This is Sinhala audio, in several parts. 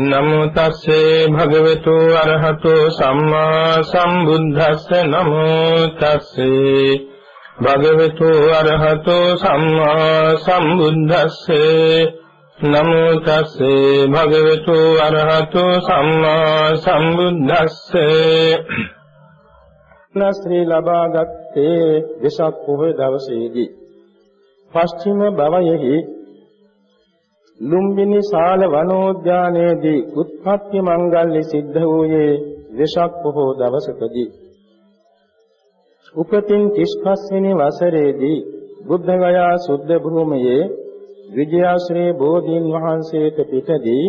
නමෝ තස්සේ භගවතු අරහතෝ සම්මා සම්බුද්දස්ස. නමෝ තස්සේ භගවතු අරහතෝ සම්මා සම්බුද්දස්සේ. නමෝ තස්සේ භගවතු අරහතෝ සම්මා සම්බුද්දස්සේ. ශ්‍රී ලබාගත්තේ වෙසක් පොහොය දවසේදී. පස්චිම භවයෙහි ලුම්බිනි ශාල වනෝද්‍යානයේදී උත්පත්ති මංගල්‍ය සිද්ධ වූයේ වෙසක් පොහෝ දවසකදී. උපතින් 35 වෙනි වසරේදී බුද්ධ ගයා සුද්ධ භූමියේ විජයාශ්‍රී බෝධීන් වහන්සේට පිටදී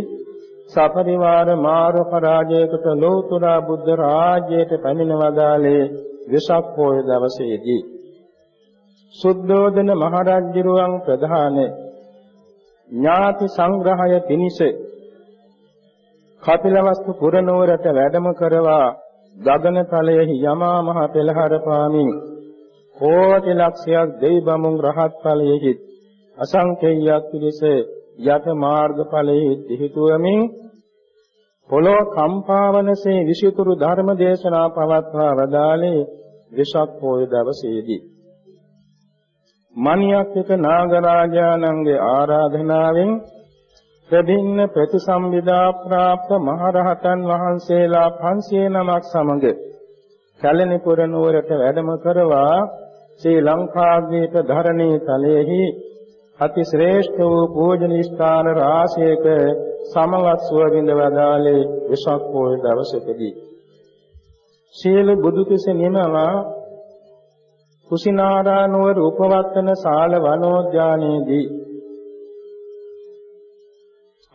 සපරිවාර මාර පරාජයකට ලෝතුරා බුද්ධ රාජ්‍යයට පැමිණ වදාළේ වෙසක් පොය දවසේදී. සුද්ධෝදන මහරජුරුවන් ප්‍රධාන ඥාති සංග්‍රහය පිණිස කපිලවස්තු පුරනුවරට වැඩම කරවා ගගනතලයෙහි යමා මහ පෙළහර පාමින් කෝටි ලක්ෂයක් දෙවි බමුන් රහත් ඵලයෙහි අසංකේයයක් පිළිස යත මාර්ග ඵලයෙහි දිහිතුවමින් පොළොව කම්පාවනසේ විසිතුරු ධර්ම දේශනා පවත්වා වදාළේ විසක් පොය දවසේදී. මණියක් එක නාගරාජානන්ගේ ආරාධනාවෙන් ප්‍රදින්න ප්‍රතිසම්විදා ප්‍රාප්ත මහරහතන් වහන්සේලා 500 නමක් සමග කැලණිපුර නුවරට වැඩම කරවා ශ්‍රී ලංකාද්වීප ධරණී තලයේහි අති ශ්‍රේෂ්ඨ වූ පූජනීය ස්ථාන රාශියක සමවත් සුව විඳ වදාලේ විසක් පොය දවසකදී. සීල බුදු කුස නිමවා කුසිනාරා නුවර උපවත්තන ශාල වනෝද්‍යානයේදී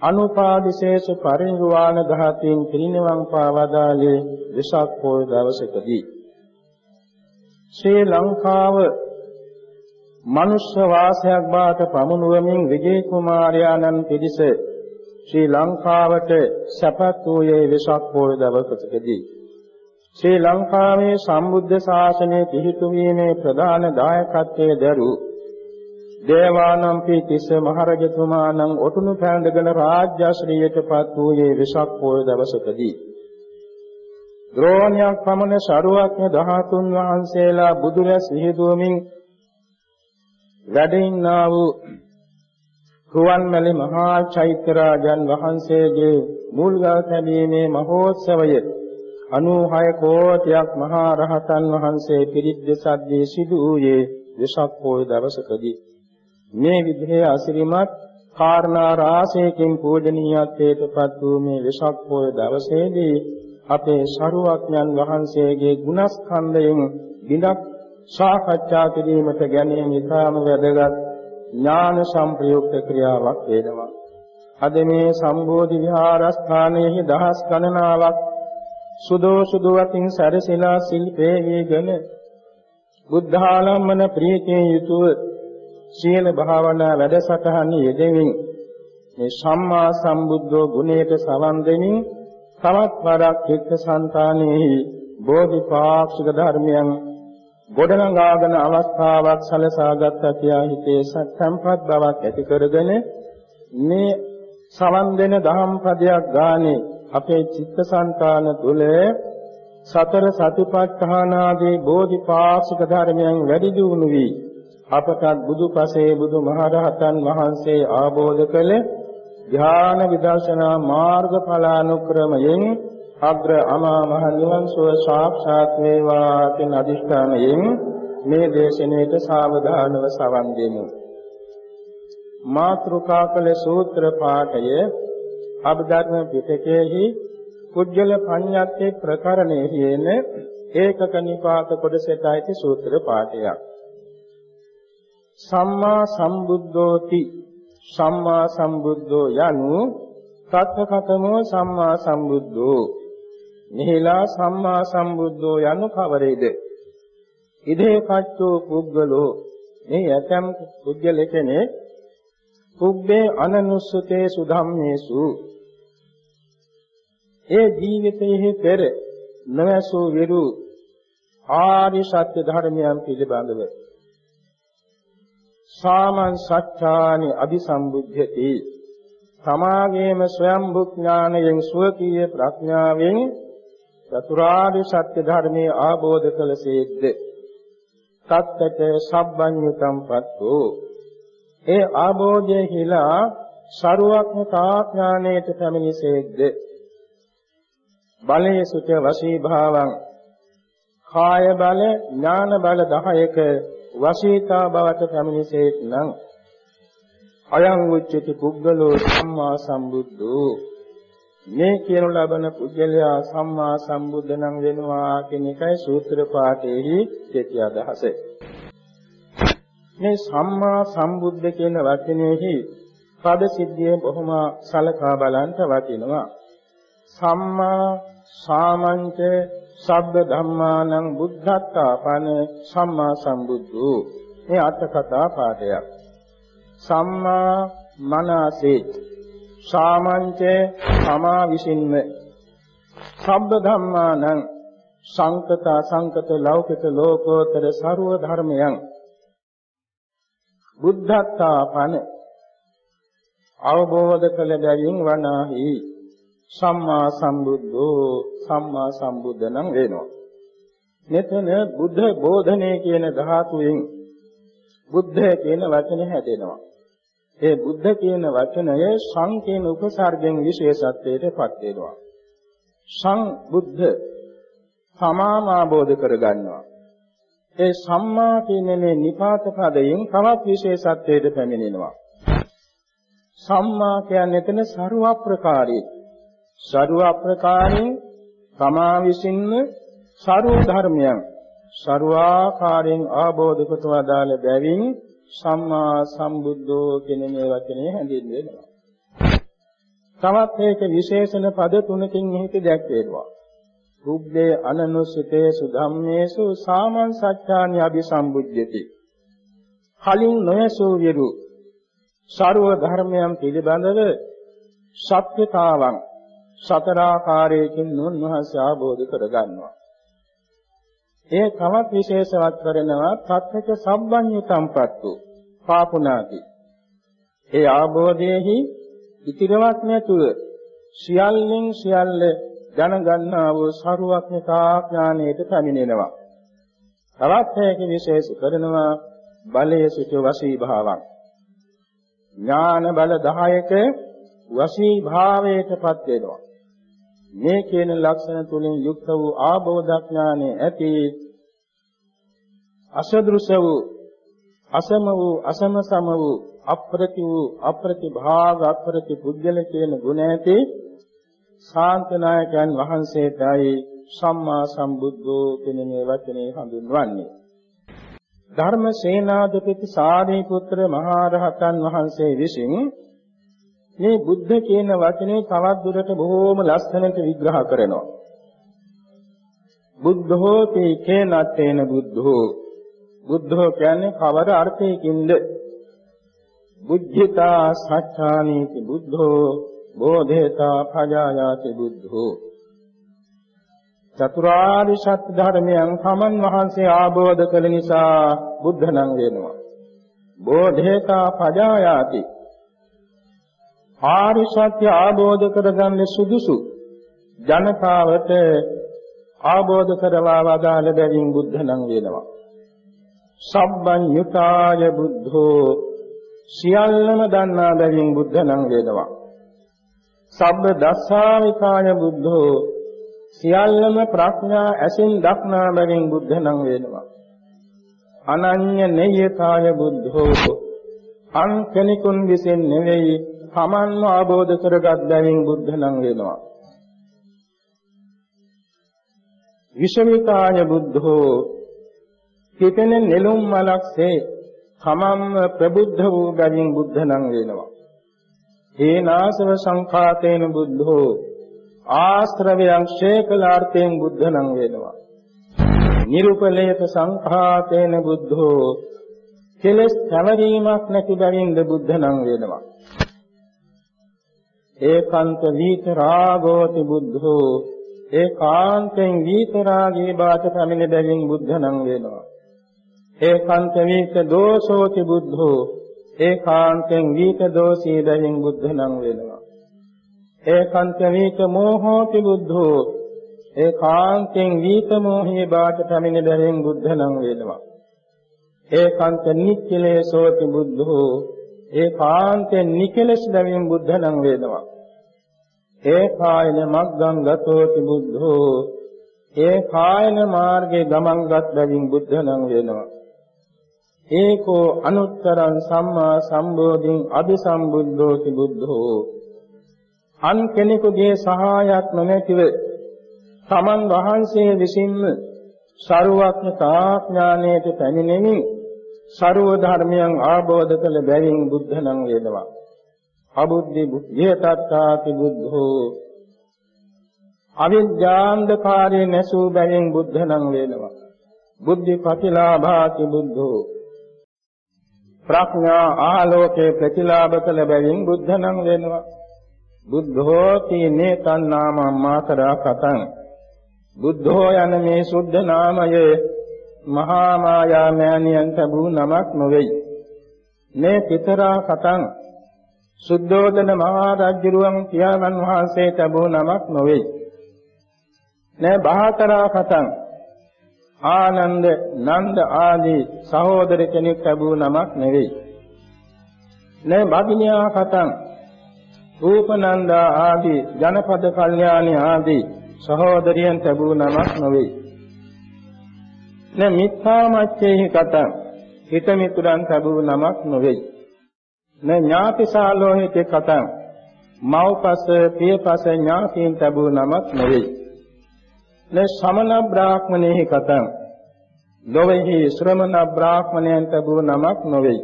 අනුපාදිශේෂ පරිනිර්වාණ ධාතීන් පිරිනිවන් පාවදාලේ විසක් පොය දවසකදී ශ්‍රී ලංකාව මනුෂ්‍ය වාසයක් බවට පමුණුවමින් විජේ කුමාරයාණන් පිරිස ශ්‍රී ලංකාවට සැපත් වූයේ විසක් පොය දවසකදී ශ්‍රී ලංකාවේ සම්බුද්ධ ශාසනය පිහිටුවීමේ ප්‍රධාන දායකත්වයේ දරු දේවානම්පි තිස්ස මහරජතුමාණන් ඔටුනු පැඳගෙන රාජ්‍යශ්‍රීයටපත් වූයේ විසක් පොය දවසකදී ද්‍රෝණයක් පමණ සරුවක්ඥ 13 වහන්සේලා බුදුරැස් විහිදුවමින් වැඩින්නා වූ රුවන්මැලි මහා චෛත්‍යරාජන් වහන්සේගේ මුල්ගල් තැබීමේ මහෝත්සවය 96 කෝටියක් මහා රහතන් වහන්සේ පිරිත් දෙසද්දී සිදු වූයේ වෙසක් පොය දවසකදී මේ විදිහේ අසිරිමත් කාරණා රාශියකින් පූජනීයත්වයට පත් වූ මේ වෙසක් පොය දවසේදී අපේ ශරුවක්ඥන් වහන්සේගේ ගුණස්කන්ධයෙන් බිඳක් සාකච්ඡා කිරීමට ගැනීම ඉතාම වැදගත් ඥාන සම්ප්‍රයුක්ත ක්‍රියාවක් වෙනවා. අද මේ සම්බෝධි විහාරස්ථානයේ දහස් ගණනාවක් සුදෝ සුදුවකින් සැරසෙලා සිල්පේ වේගෙන බුද්ධාලම්මන ප්‍රීතියෙන් යුතුව සීල භාවනා වැඩසටහන යෙදෙමින් මේ සම්මා සම්බුද්ධෝ ගුණයට සවන් දෙමින් තවත් වරක් එක්ක సంతානෙහි බෝධිපාක්ෂික ධර්මයන් ගොඩනගාගෙන අවස්ථාවක් සලසාගත් කියා හිතේ සම්පත් බවක් ඇති කරගෙන මේ සවන් දෙන දහම් පදයක් ගානේ අපේ චිත්තසංතාන තුළ සතර සතිපට්ඨානාදී බෝධිපාක්ෂික ධර්මයන් වැඩි දියුණු වී අපටත් බුදුපසේ බුදුමහරහතන් වහන්සේ ආબોධ කළ ධ්‍යාන විදර්ශනා මාර්ගඵලානුක්‍රමයෙන් අග්‍ර අමා මහ නිවන් සුව සාක්ෂාත් වේවා කියන අදිෂ්ඨානයෙන් මේ දේශනාවට සාවධානව සවන් දෙමු. මාත්‍රුකා කළ සූත්‍ර පාඨය අභිධර්ම පිටකයේහි කුජල පඤ්ඤාත්තේ ප්‍රකරණයේ කියන ඒකක නිපාත කොටසට ඇති සූත්‍ර පාඨයක්. සම්මා සම්බුද්ධෝති සම්මා සම්බුද්ධෝ යනු තත්කතමෝ සම්මා සම්බුද්ධෝ මෙහිලා සම්මා සම්බුද්ධෝ යනු කවරේද? ඉදේ කච්චෝ පුද්ගලෝ මේ යතම් පුද්ගල කෙනෙක් පුබ්බේ අනනුස්සතේ සුධම්මේසු ඒ ජීවිතයේ පෙර නොඇසූ විරු ආර්ය සත්‍ය ධර්මයන් පිළිබඳව සාමං සත්‍යානි අபிසම්බුද්ධති. තමාගේම ස්වයම්බුඥාණයෙන් ස්වකීය ප්‍රඥාවෙන් චතුරාර්ය සත්‍ය ධර්මයේ ආબોධ කළසේක්ද තත්තට සබ්බඤ්ඤතම් පත්තු. ඒ ආબોධය හිලා සරුවක් තාඥාණයට පැමිණිසේක්ද බලයේ සුත වශී භාවං කාය බල ඥාන බල 10ක වශීතා බවට පැමිණිසේත් නම් අයං උච්චති පුද්ගලෝ සම්මා සම්බුද්ධෝ මේ කියනු ලබන පුද්ගලයා සම්මා සම්බුද්ධ නම් වෙනවා කියන එකයි සූත්‍ර පාඨයේහි කෙටි අදහස. මේ සම්මා සම්බුද්ධ කියන වචනයෙහි පද සිද්ධිය බොහොම සලකා බලන්ට වටිනවා. සම්මා සාමංච සබ්බ ධම්මානං බුද්ධත්තාපන සම්මා සම්බුද්ධෝ. මේ අට කතා පාඩයක්. සම්මා මනසේ සාමංච සමා විසින්ම. සබ්බ ධම්මානං සංකත සංකත ලෞකික ලෝකෝත්තර ਸਰව ධර්මයන්. බුද්ධත්තාපන. අවබෝධ කළ බැවින් වනාහි. සම්මා සම්බුද්ධෝ සම්මා සම්බුද්ධනම් වෙනවා. මෙතන බුද්ධ බෝධනේ කියන ධාතුවෙන් බුද්ධ කියන වචනේ හැදෙනවා. ඒ බුද්ධ කියන වචනය සං කියන උපසර්ගයෙන් විශේෂත්වයටපත් වෙනවා. සං බුද්ධ සමාම ආબોධ කරගන්නවා. ඒ සම්මා කියන මේ නිපාත පදයෙන් තවත් විශේෂත්වයකට පැමිණෙනවා. සම්මා කියන්නේ එතන ਸਰව ප්‍රකාරයේ සරුව අප්‍රකාරයෙන් තමා විසින්ම සරුව ධර්මයන් සරුවාකාරයෙන් ආબોධ කොටවා දාල බැවින් සම්මා සම්බුද්ධෝ කියන මේ වචනේ හැඳින්වෙනවා. තවත් මේක විශේෂණ පද තුනකින් මෙහි දැක්වෙනවා. රුබ්බේ අනනුසිතේ සුධම්මේසු සාමං සච්ඡානි අபிසම්බුද්ධ්‍යති. කලින් නොයසූ විරු සරුව ධර්මයන් පිළිබඳව සත්‍යතාවන් සතර ආකාරයකින් උන්වහන්සේ ආબોධ කරගන්නවා. ඒ තවත් විශේෂවත් කරනවා තත්ත්වක සම්බන්්‍යතම්පත්තු පාපුනාති. ඒ ආબોධයේහි ඉතිරවක් නැතුව සියල්ලෙන් සියල්ල දැනගන්නා වූ සරුවක්ඥතා ඥානයට පැමිණෙනවා. තවත් ඒක විශේෂ කරනවා බලයේ සිට වශී භාවං. ඥාන බල 10ක වශී භාවයටපත් වෙනවා. මේ කියන ලක්ෂණ තුලින් යුක්ත වූ ආબોධඥානෙ ඇති අසදෘශ වූ අසම වූ අසම සම වූ අප්‍රති වූ අප්‍රතිභාග අප්‍රති පුද්ගල කියන ගුණ ඇති ශාන්තනායකයන් වහන්සේටයි සම්මා සම්බුද්ධෝ කියන මේ වචනේ හඳුන්වන්නේ. ධර්ම සේනාධිපති සාරිපුත්‍ර මහා රහතන් වහන්සේ විසින් මේ බුද්ධ කියන වචනේ තවත් දුරට බොහෝම ලස්සනට විග්‍රහ කරනවා. බුද්ධෝ තේකේනත්තේන බුද්ධෝ බුද්ධෝ කියන්නේ කවර අර්ථයකින්ද? බුද්ධිතා සත්‍යානීති බුද්ධෝ බෝධේතා පජායාති බුද්ධෝ චතුරාර්ය සත්‍ය ධර්මයන් සමන් වහන්සේ ආબોධ කළ නිසා බුද්ධ නම් වෙනවා. බෝධේතා පජායාති ආරි සත්‍ය ආબોධ කරගන්න සුදුසු ජනතාවට ආબોධ කරවා වදාළ බැවින් බුද්ධ නම් වෙනවා. සබ්බඤ්ඤුතාය බුද්ධෝ සියල්ලම දන්නා බැවින් බුද්ධ නම් වෙනවා. සබ්බ දස්සාවිකාය බුද්ධෝ සියල්ලම ප්‍රඥා ඇසින් දක්නා බැවින් බුද්ධ නම් වෙනවා. අනඤ්‍ය නෙය්‍යකාය බුද්ධෝ අන් කෙනෙකුන් විසින් නෙවෙයි තමන්ව ආબોධ කරගත් බැවින් බුද්ධ නම් වෙනවා. විෂමිකාය බුද්ධෝ කිපෙන නෙළුම් මලක්සේ තමම්ම ප්‍රබුද්ධ වූ බැවින් බුද්ධ නම් වෙනවා. හේනාසව සංඛාතේන බුද්ධෝ ආශ්‍රවයන් ශේකලාර්ථයෙන් බුද්ධ නම් වෙනවා. නිරුපලේත සංඛාතේන බුද්ධෝ කෙලස් පැවරීමක් නැති බැවින්ද බුද්ධ නම් වෙනවා. ඒකාන්ත වීත රාගෝති බුද්ධෝ ඒකාන්තෙන් වීත රාගී බාට පැමිණ බැවින් බුද්ධ නම් වෙනවා. ඒකාන්ත වීත දෝෂෝති බුද්ධෝ ඒකාන්තෙන් වීත දෝෂී බැවින් බුද්ධ නම් වෙනවා. ඒකාන්ත වීත මෝහෝති බුද්ධෝ ඒකාන්තෙන් වීත මෝහී බාට පැමිණ බැවින් බුද්ධ නම් වෙනවා. ඒකාන්ත නිච්චලේසෝති බුද්ධෝ ඒකාන්තෙන් නිකලස් බැවින් බුද්ධ නම් වේදවා. ඒකායන මග්ගං ගතෝති බුද්ධෝ. ඒකායන මාර්ගේ ගමන්ගත් බැවින් බුද්ධ නම් වෙනවා ඒකෝ අනුත්තරං සම්මා සම්බෝධින් අபிසම්බුද්ධෝති බුද්ධෝ. අන් කෙනෙකුගේ සහායක් නොමැතිව තමන් වහන්සේ විසින්ම සරුවක්ඥතා ඥානයට පැමිණෙමින් ਸਰව ධර්මයන් ආબોධ කළ බැවින් බුද්ධ නම් වේදවා. අබුද්ධි යේතත්තාති බුද්ධෝ අවිද්‍යාන්ධකාරේ නැසූ බැවින් බුද්ධ නම් වේදවා. බුද්ධි ප්‍රතිලාභාති බුද්ධෝ ප්‍රඥා ආලෝකේ ප්‍රතිලාභ කළ බැවින් බුද්ධ නම් වෙනවා බුද්ධෝති නේතන් නාමම් මාතරා කතං බුද්ධෝ යන මේ සුද්ධ නාමයේ මහා මායා මෑණියන් ලැබූ නමක් නොවේයි. මේ පිතරා කතං සුද්ධෝදන මහා රජුරුවන් පියාණන් වහන්සේ ලැබූ නමක් නොවේයි. නෑ බහතරා කතං ආනන්ද නන්ද ආදී සහෝදර කෙනෙක් ලැබූ නමක් නෙවෙයි. නෑ භගිනියා කතං රූපනන්දා ආදී ජනපද කල්යාණී ආදී සහෝදරියන් ලැබූ නමක් නොවේයි. න මිත්‍යාමච්ඡේහි කතං හිත මිතුරන් ලැබූ නමක් නොවේයි. න ඥාතිසාලෝහිත කතං මව්පස පියපස ඥාතීන් ලැබූ නමක් නොවේයි. න සමන බ්‍රාහ්මණේහි කතං ලොවේහි ශ්‍රමණ බ්‍රාහ්මණයන් ලැබූ නමක් නොවේයි.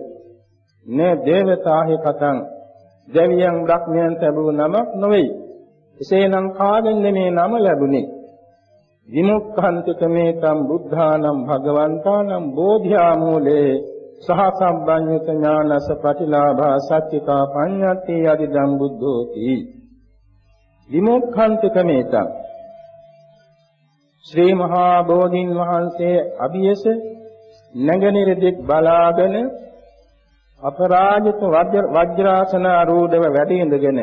න දේවතාහි කතං දෙවියන් බ්‍රහ්මයන් ලැබූ නමක් නොවේයි. එසේනම් කාගෙන්ද මේ නම ලැබුණේ? විමුක්ඛන්තිකමේතම් බුද්ධානම් භගවන්තානම් බෝධියා මූලේ සහසම්බන්්‍යත ඥානස ප්‍රතිලාභා සත්‍යිකා පඤ්ඤාති යදිදම් බුද්ධෝති. විමුක්ඛන්තිකමේතම් ශ්‍රී මහා බෝධින් වහන්සේ අභියස නැගනිර දික් බලාගෙන අපරාජිත වජ්‍රාසන ආරූඪව වැඩ ඉඳගෙන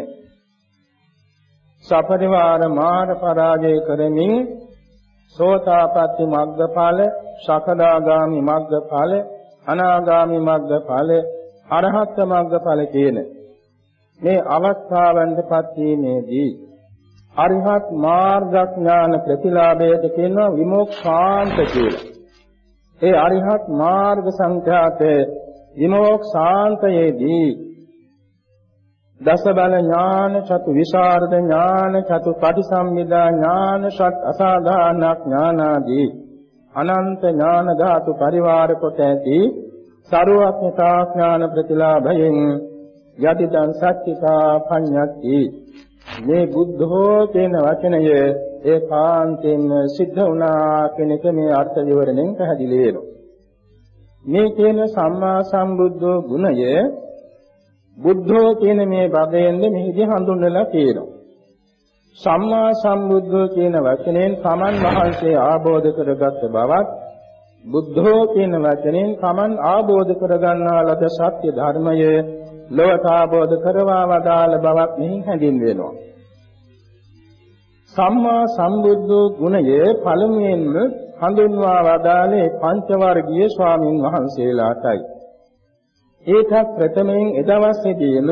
සපරිවාර මාර පරාජය කරමින් සෝතාපට්ටි මග්ගඵල, සකදාගාමි මග්ගඵල, අනාගාමි මග්ගඵල, අරහත් මග්ගඵල කියන මේ අවස්ථාවන්ටපත් වීමේදී අරිහත් මාර්ගඥාන ප්‍රතිලාභයට කියනවා විමෝක්ෂාන්ත කියලා. ඒ අරිහත් මාර්ග සංඛ්‍යාත විමෝක්ෂාන්තයේදී දස බල ඥාන චතු විසරද ඥාන චතු පටිසම්මිදා ඥාන සත් අසාධාන ඥානාදී අනන්ත ඥාන ධාතු පරිවාර කොට ඇති සරුවක්ඥතා ඥාන ප්‍රතිලාභයෙන් යතිදං සත්‍තිකා පඤ්ඤක්ති මේ බුද්ධෝ කියන වචනය ඒකාන්තයෙන්ම සිද්ධ වුණා කියන එක මේ අර්ථ විවරණයෙන් පැහැදිලි වෙනවා. මේ කියන සම්මා සම්බුද්ධෝ ගුණය බුද්ධෝ කියන මේ පදයෙන් මෙහිදී හඳුන්වලා තියෙනවා. සම්මා සම්බුද්ධෝ කියන වචනයෙන් සමන් වහන්සේ ආબોධ කරගත් බවත් බුද්ධෝ කියන වචනයෙන් සමන් ආબોධ කරගන්නා ලද සත්‍ය ධර්මය ලොවට ආબોධ කරවා වදාළ බවක් මෙහි හැඳින්වෙනවා. සම්මා සම්බුද්ධෝ ගුණය පළමුවෙන්ම හඳුන්වා වදාළේ පංච වර්ගීය ස්වාමින් වහන්සේලාටයි. ඒකත් ප්‍රථමයෙන් එදවසේදීම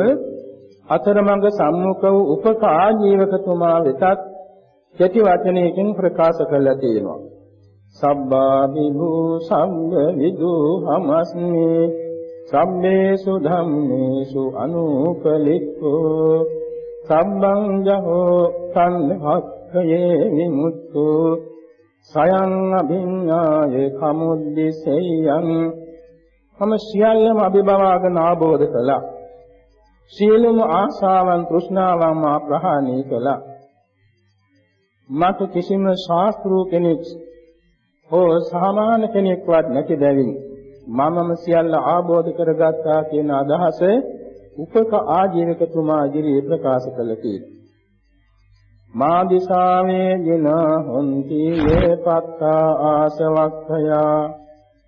අතරමඟ සම්මුඛ වූ උපක ආජීවකතුමා වෙතත් කෙටි වචනයකින් ප්‍රකාශ කළා තියෙනවා. සබ්බා විභූ සම්බ විදු හමස්මි. සම්මේසු ධම්මේසු අනුපලික්ඛෝ සම්බං ජහෝ සංහක්ඛයේ විමුක්ඛෝ සයං අභිඤ්ඤාය කමුද්දිසෙයං මම සියල්ලම අභිභවාගෙන ආબોධ කළා. සියලුම ආශාවන් තෘෂ්ණාවන් මා ප්‍රහාණය කළා. මට කිසිම ශාස්ත්‍රූ කෙනෙක් හෝ සාමාන්‍ය කෙනෙක්වත් නැති බැවින් මමම සියල්ල ආબોධ කරගත්තා කියන අදහස උපක ආජීවකතුමා ඉදිරියේ ප්‍රකාශ කළ කී මා දිසාවේ ජින හොන්ති යේ පත්තා ආසවක්ඛයා.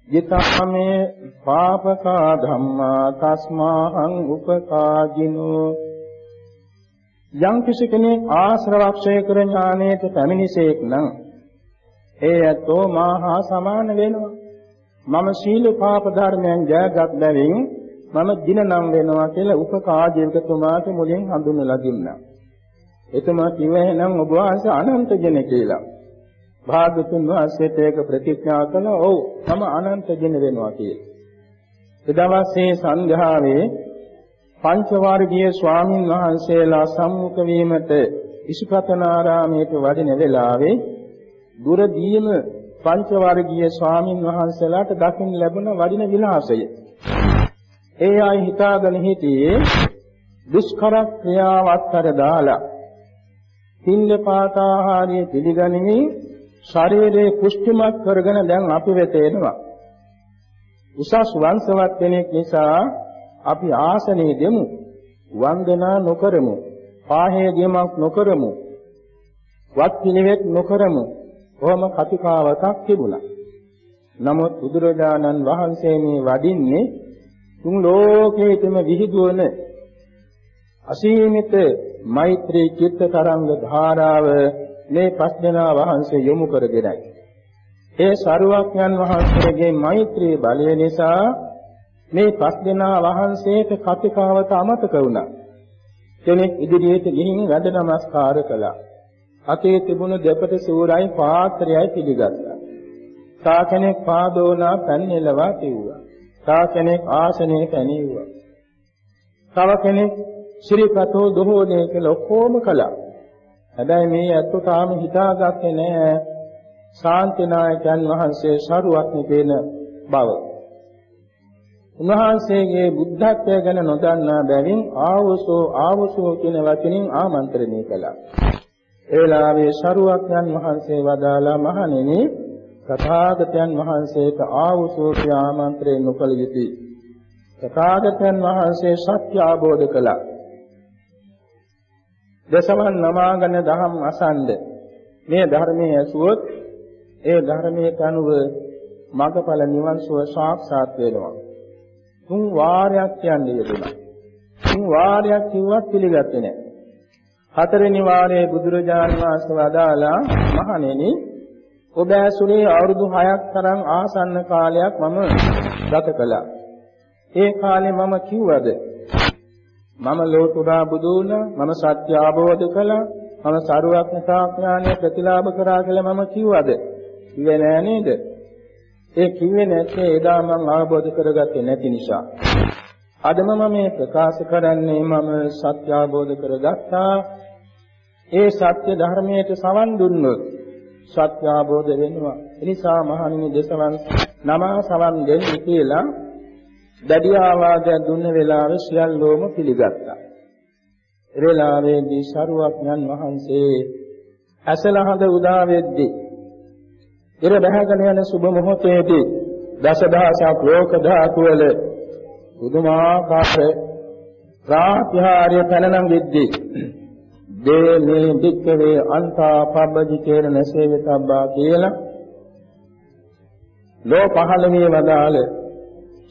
ජිතාමේ පාපකා ධම්මා තස්මාහං උපකාජිනෝ. යම් කිසි කෙනෙක් ආශ්‍රවක්ෂය කර ඥානයට පැමිණිසේක් නම් ඒ ඇතෝ මාහා සමාන වෙනවා. මම සීල පාප ධර්මයන් ජයගත් බැවින් මම දින නම් වෙනවා කියලා උපකාජීවකතුමාට මුලින් හඳුන්වලා දුන්නා. එතුමා කිව්වේ නම් ඔබ වහන්සේ අනන්ත ජන කියලා. භාගතුන් වහන්සේට ඒක ප්‍රතිඥා කළා. ඔව් මම අනන්ත ජන වෙනවා කියලා. එදවසේ සන්ධ්‍යාවේ පංච වර්ගීය ස්වාමින් වහන්සේලා සම්මුඛ වීමට ඉසිපතනාරාමයට වඩින වෙලාවේ දුරදීම පංච වර්ගීය ස්වාමින් වහන්සේලාට දකින්න ලැබුණ වඩින විලාසය. ඒ අය හිතාගෙන හිටියේ දුෂ්කර ක්‍රියාවත් කර දාලා පින්න පාතාහාරයේ පිළිගනිමින් ශරීරයේ කුෂ්ඨමත් කරගෙන දැන් අපි වෙත එනවා. උසස් වංශවත් කෙනෙක් නිසා අපි ආසනයේ දෙමු. වන්දනා නොකරමු. පාහේ ගියමක් නොකරමු. වත් පිළිවෙත් නොකරමු. කොහොම කතිකාවතක් තිබුණා. නමුත් බුදුරජාණන් වහන්සේ මේ වඩින්නේ තුන් ලෝකයේතම විහිදුවන අසීමිත මෛත්‍රී චිත්ත තරංග ධාරාව මේ පස්දෙනා වහන්සේ යොමු කරගෙනයි. ඒ සරුවක්යන් වහන්සේගේ මෛත්‍රී බලය නිසා මේ පස්දෙනා වහන්සේට කතිකාවත අමතක වුණා. කෙනෙක් ඉදිරියට ගිහින් වැඩ නමස්කාර කළා. අතේ තිබුණු දෙපට සූරයි පාත්‍රයයි පිළිගත්තා. තා කෙනෙක් පාදෝනා පැන්නෙලවා තිව්වා. තා කෙනෙක් ආසනයේ පැනීව්වා. තව කෙනෙක් ශ්‍රීපතෝ දොහෝනේ කියලා ඔක්කොම කළා. හැබැයි මේ ඇත්තෝ තාම හිතාගත්තේ නෑ ශාන්තිනායකයන් වහන්සේ සරුවක්නි කියන බව. උන්වහන්සේගේ බුද්ධත්වය ගැන නොදන්නා බැවින් ආවසෝ ආවසෝ කියන වචنين ආමන්ත්‍රණය කළා. ඒ වෙලාවේ සරුවක්යන් වහන්සේ වදාලා මහණෙනි තථාගතයන් වහන්සේට ආවසෝ කියා ආමන්ත්‍රණය නොකළ යුතුය. තථාගතයන් වහන්සේ සත්‍ය අවබෝධ කළා. දසවන් නමාගෙන දහම් අසන්ද මේ ධර්මයේ ඇසුවොත් ඒ ධර්මයේ කනුව මගඵල නිවන් සුව සාක්ෂාත් වෙනවා. තුන් වාරයක් කියන්නේ යෙදුණා. තුන් වාරයක් කිව්වත් පිළිගත්තේ නැහැ. හතරවෙනි වාරයේ බුදුරජාණන් වහන්සේ වදාලා මහණෙනි ඔබ ඇසුනේ අවුරුදු 6ක් තරම් ආසන්න කාලයක් මම ගත කළා. ඒ කාලේ මම කිව්වද මම ලෝතුරා බුදු වුණා මම සත්‍ය අවබෝධ කළා මම සරුවක්ඥතා ඥානය ප්‍රතිලාභ කරා කියලා මම කිව්වද? කිව්වේ නෑ නේද? ඒ කිව්වේ නැත්තේ එදා මම අවබෝධ කරගත්තේ නැති නිසා. අද මම මේ ප්‍රකාශ කරන්නේ මම සත්‍ය අවබෝධ කරගත්තා. ඒ සත්‍ය ධර්මයට සවන් දුන්නොත් සත්‍ය අවබෝධ වෙනවා. එනිසා මහණෙනි දසවන් නම සවන් දෙන්න කියලා දැඩි ආවාදයක් දුන්න වෙලාවේ සියල්ලෝම පිළිගත්තා. ඒ වෙලාවේදී ශරුවක්ඥන් වහන්සේ ඇසලහඳ උදා වෙද්දී ඉර බහගෙන යන සුබ මොහොතේදී දසදහසක් ලෝක ධාතු වල පුදුමාකාර ප්‍රාත්‍යාරය පැනනම් වෙද්දී දේ මේ දික්කවේ අන්තා පබ්බජි කියන නැසෙවිතබ්බා කියලා ලෝ පහළ මේ වදාළ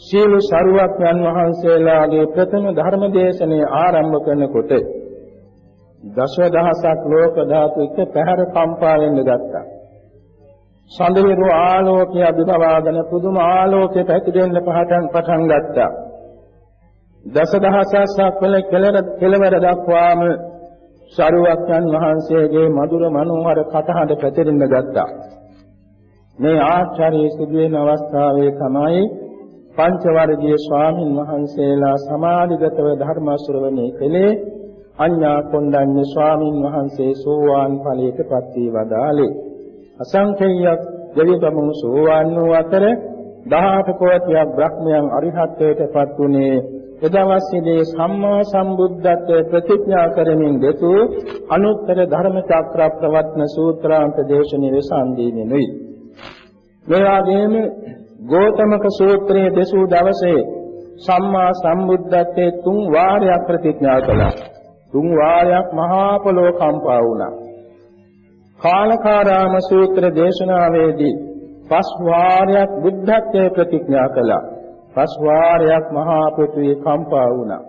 සීල සරුවක්යන් වහන්සේලාගේ ප්‍රථම ධර්ම දේශනය ආරම්භ කරනකොට දසදහසක් ලෝක ධාතු එක පැහැර කම්පා වෙන්න ගත්තා. සඳවිරු ආලෝකයේ අභිභවාගෙන පුදුම ආලෝකයට ඇතිවෙන්න පටන් පටන් ගත්තා. දසදහසක් වල කෙලවර දක්වාම සරුවක්යන් වහන්සේගේ මధుර මනෝහර කටහඬ පැතිරෙන්න ගත්තා. මේ ආචාර්ය සිදුවෙන අවස්ථාවේ තමයි පංච වර්ගීය ස්වාමින් වහන්සේලා සමාධිගතව ධර්ම ශ්‍රවණය කළේ අඤ්ඤා කොණ්ඩඤ්ඤ ස්වාමින් වහන්සේ සෝවාන් ඵලයට පත් වී වදාළේ. අසංඛේයයක් දෙවි බමුණු සෝවාන් වූ අතර 18 කෝටියක් බ්‍රහ්මයන් අරිහත්ත්වයට පත් වුණේ එදවසේදී සම්මා සම්බුද්ධත්වයේ ප්‍රතිඥා කරමින් දෙතු අනුත්තර ධර්ම චක්‍ර ප්‍රවත්න සූත්‍රාන්ත දේශනේ සම්දීනෙනුයි මේ වගේම ගෝතමක සූත්‍රයේ දෙසූ දවසේ සම්මා සම්බුද්ධත්වයේ තුන් වාරයක් ප්‍රතිඥා කළා තුන් වාරයක් මහා පොළොව කම්පා වුණා කාලකාරාම සූත්‍ර දේශනාවේදී පස් වාරයක් බුද්ධත්වයේ ප්‍රතිඥා කළා. පස් වාරයක් මහා පෘථිවිය කම්පා වුණා.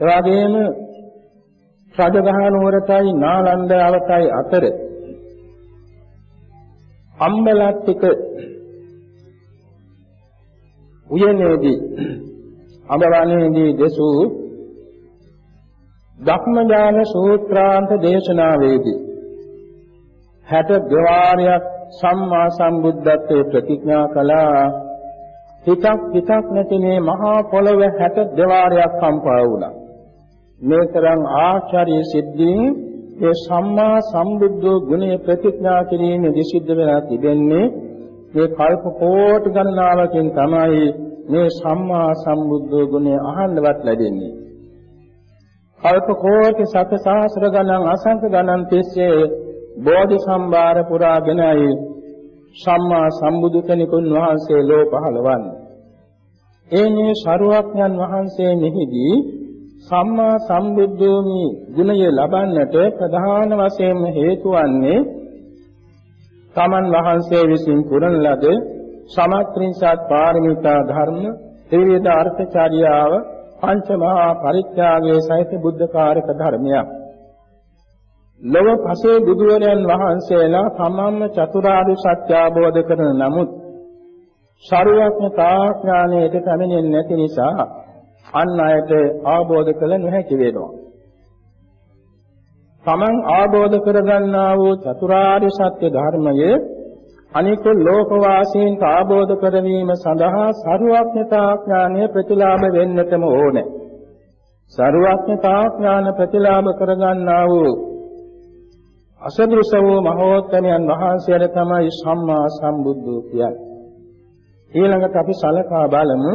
ඒ වගේම රජගහ නුවරටයි නාලන්දාවටයි අතර අම්බලත්තික උයනේදී අඹවණේදී දසූ ධක්මජාන සූත්‍රාන්ත දේශනාවේදී 60 දෙවාරයක් සම්මා සම්බුද්ධත්වයේ ප්‍රතිඥා කළා. හිතක් හිතක් නැති මේ මහා පොළව 60 දෙවාරයක් කම්පා වුණා. මේ තරම් ආචාර්ය සිද්ධීන් ඒ සම්මා සම්බුද්ධ ගුණය ප්‍රතිඥා කිරීමේදී සිද්ධ වෙලා තිබෙන්නේ මේ කල්ප කෝටි ගණනාවකින් තමයි මේ සම්මා සම්බුද්ධ ගුණය අහන්නවත් ලැබෙන්නේ කල්ප කෝටි සත සහස්‍ර ගණන් අසංඛ ගණන් තිස්සේ බෝධි සම්භාර පුරාගෙනයි සම්මා සම්බුදු කෙනෙකුන් වහන්සේ ලෝ පහළවන්නේ. ඒ මේ ශරුවක්ඥන් වහන්සේ මෙහිදී සම්මා සම්බුද්ධෝමි ගුණය ලබන්නට ප්‍රධාන වශයෙන්ම හේතු වන්නේ තමන් වහන්සේ විසින් පුරන ලද සමත්‍රිසත් පාරමිතා ධර්ම ත්‍රිවිධ අර්ථචාරියාව පංච මහා පරිත්‍යාගයේ සහිත බුද්ධ කාරක ධර්මයක්. ලොව පසේ බුදුවරයන් වහන්සේලා තමන්ම චතුරාර්ය සත්‍ය අවබෝධ කරන නමුත් ශරීරඥතා ඥානයට පැමිණෙන්නේ නැති නිසා අන් අයට අවබෝධ කළ නොහැකි වෙනවා. තමන් අවබෝධ කරගන්නා වූ චතුරාර්ය සත්‍ය ධර්මයේ අනික ලෝකවාසීන්ට ආબોධ කරවීම සඳහා සරුවඥතා ඥානය ප්‍රතිලාභ වෙන්නටම ඕනේ. සරුවඥතා ඥාන ප්‍රතිලාභ කරගන්නා වූ අසදෘස වූ මහෝත්තමයන් වහන්සේලා තමයි සම්මා සම්බුද්ධෝ කියන්නේ. ඊළඟට අපි සලකා බලමු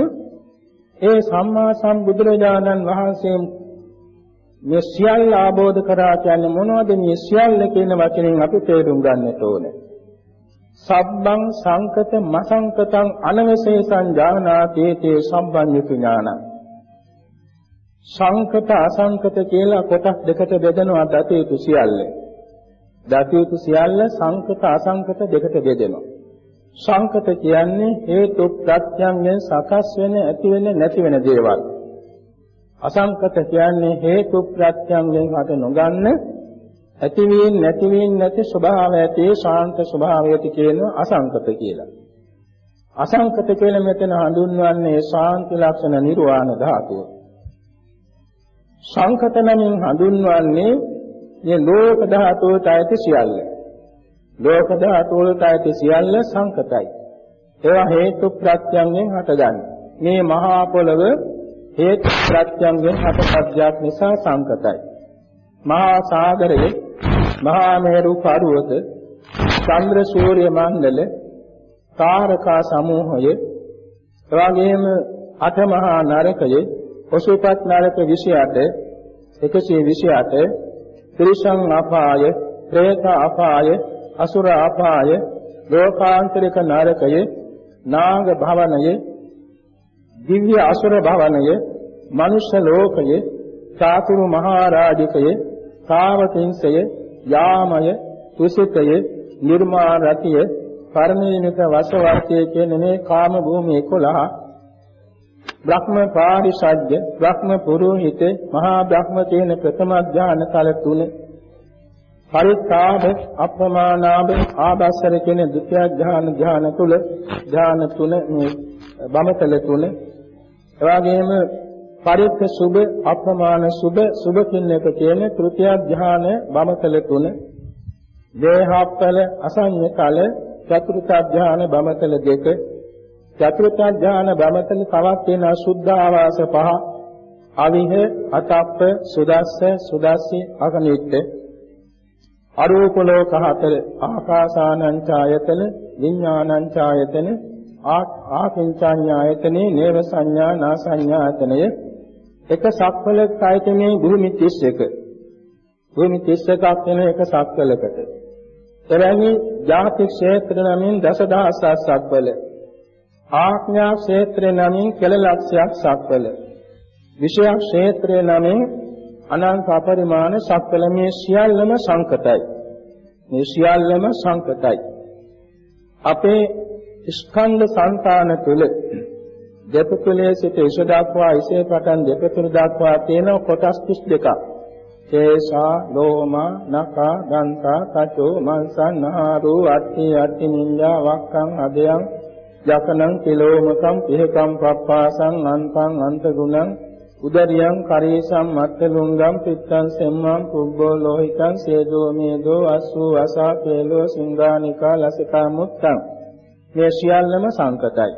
ඒ සම්මා සම්බුදුරජාණන් වහන්සේ මේ සියල්ල ආબોධ කරා කියන්නේ මොනවද? මේ සියල්ල කියන වචනෙන් අපි තේරුම් ගන්නට ඕනේ. සබ්බං සංකත මසංකතං අනවශේෂං ඥානාති තේ සම්බන්්‍යතු ඥානං. සංකත අසංකත කියලා කොටස් දෙකට බෙදනවා දතේතු සියල්ල. දතේතු සියල්ල සංකත අසංකත දෙකට බෙදෙනවා. සංකත කියන්නේ හේතු ප්‍රත්‍යයෙන් සකස් වෙන ඇති වෙන නැති වෙන දේවල්. අසංකත කියන්නේ හේතු ප්‍රත්‍යයෙන් හට නොගන්න ඇතිවීම නැතිවීම නැති ස්වභාවය ඇති ශාන්ත ස්වභාවයට කියනවා අසංකත කියලා. අසංකත කියලා මෙතන හඳුන්වන්නේ ශාන්ති ලක්ෂණ නිර්වාණ ධාතුව. සංකත නමින් හඳුන්වන්නේ මේ ලෝක ධාතුවට ඇති සියල්ල. ලෝක ධාතුවට ඇති සියල්ල සංකතයි. ඒවා හේතු ප්‍රත්‍යයෙන් හටගන්නේ. මේ මහා පොළව හේතු ප්‍රත්‍යයෙන් හටපත්යක් නිසා සංකතයි. මහා සාගරයේ මහා මේරු පර්වත චන්ද්‍ර සූර්ය මණ්ඩල තාරකා සමූහය එවාගෙම අටමහා නරකයේ ඔසුපත් නරක 28 128 ත්‍රිසං අපාය പ്രേත අපාය අසුර අපාය ලෝකාන්තරික නරකයේ නාග භවනයේ දිව්‍ය අසුර භවනයේ මනුෂ්‍ය ලෝකයේ චාතුරු මහා රාජිකයේ සාවකින්සය යාමය තුසිතය නිර්මාණ රතිය පරිණිමිත වසවර්තිය කියන මේ කාම භූමි 11 බ්‍රහ්ම පාරිසජ්‍ය බ්‍රහ්ම පුරෝහිත මහා බ්‍රහ්ම කියන ප්‍රථම ඥාන කල තුන පරිත්තාභ අප්‍රමාණාභ ආදස්සර කියන ဒုတိ ය ඥාන ඥාන තුල ඥාන තුන මේ බමතල තුන. එවාගෙම පරිත්ත සුභ අප්‍රමාණ සුභ සුභ කින්නක කියන තෘතිය ධ්‍යාන බමතල තුන. දේහප්පල අසඤ්ඤ කල චතුර්ථ ධ්‍යාන බමතල දෙක. චතුර්ථ ධ්‍යාන බමතල තවත් වෙන සුද්ධ ආවාස පහ. අවිහ අතප්ප සුදස්ස සුදස්සි අගනිත්ත අරූප ලෝක හතර ආකාසානං ඡායතන විඥානං ඡායතන ආකින්චඤ්ඤායතනේ නේව සංඥා නා සංඥායතනය එක සක්වලක ආයතනයේ භූමි 31 භූමි 31ක් වෙන එක සක්වලකට. එවැනි ජාති ක්ෂේත්‍ර නමින් දසදහසක් සක්වල. ආඥා ක්ෂේත්‍ර නමින් කෙල ලක්ෂයක් සක්වල. විෂය ක්ෂේත්‍ර නමින් අනන්ත අපරිමාණ සක්වල මේ සියල්ලම සංකතයි. මේ සියල්ලම සංකතයි. අපේ ස්කන්ධ සංතාන තුල දෙපතුලේ සිට ඉස දක්වා ඉසේ පටන් දෙපතුල දක්වා තියෙන කොටස් 32ක්. කේසා, ලෝම, නඛා, දන්තා, කචෝ, මංසන්, නහාරෝ, අට්ටි, අට්ටි නිඤ්ඤා, වක්කං, අදයන්, යකනං, කිලෝමකම්, පිහකම්, පප්පාසං, අන්තං, අන්තගුණං, උදරියං, කරේසම්, මත්තලුංගම්, පිත්තං, සෙම්මං, පුබ්බෝ, ලෝහිතං, සේදෝ, මේදෝ, අස්සු, අසා, පේලෝ, සිංගානිකා, ලසිකා, මුත්තං මේ සියල්ලම සංකතයි.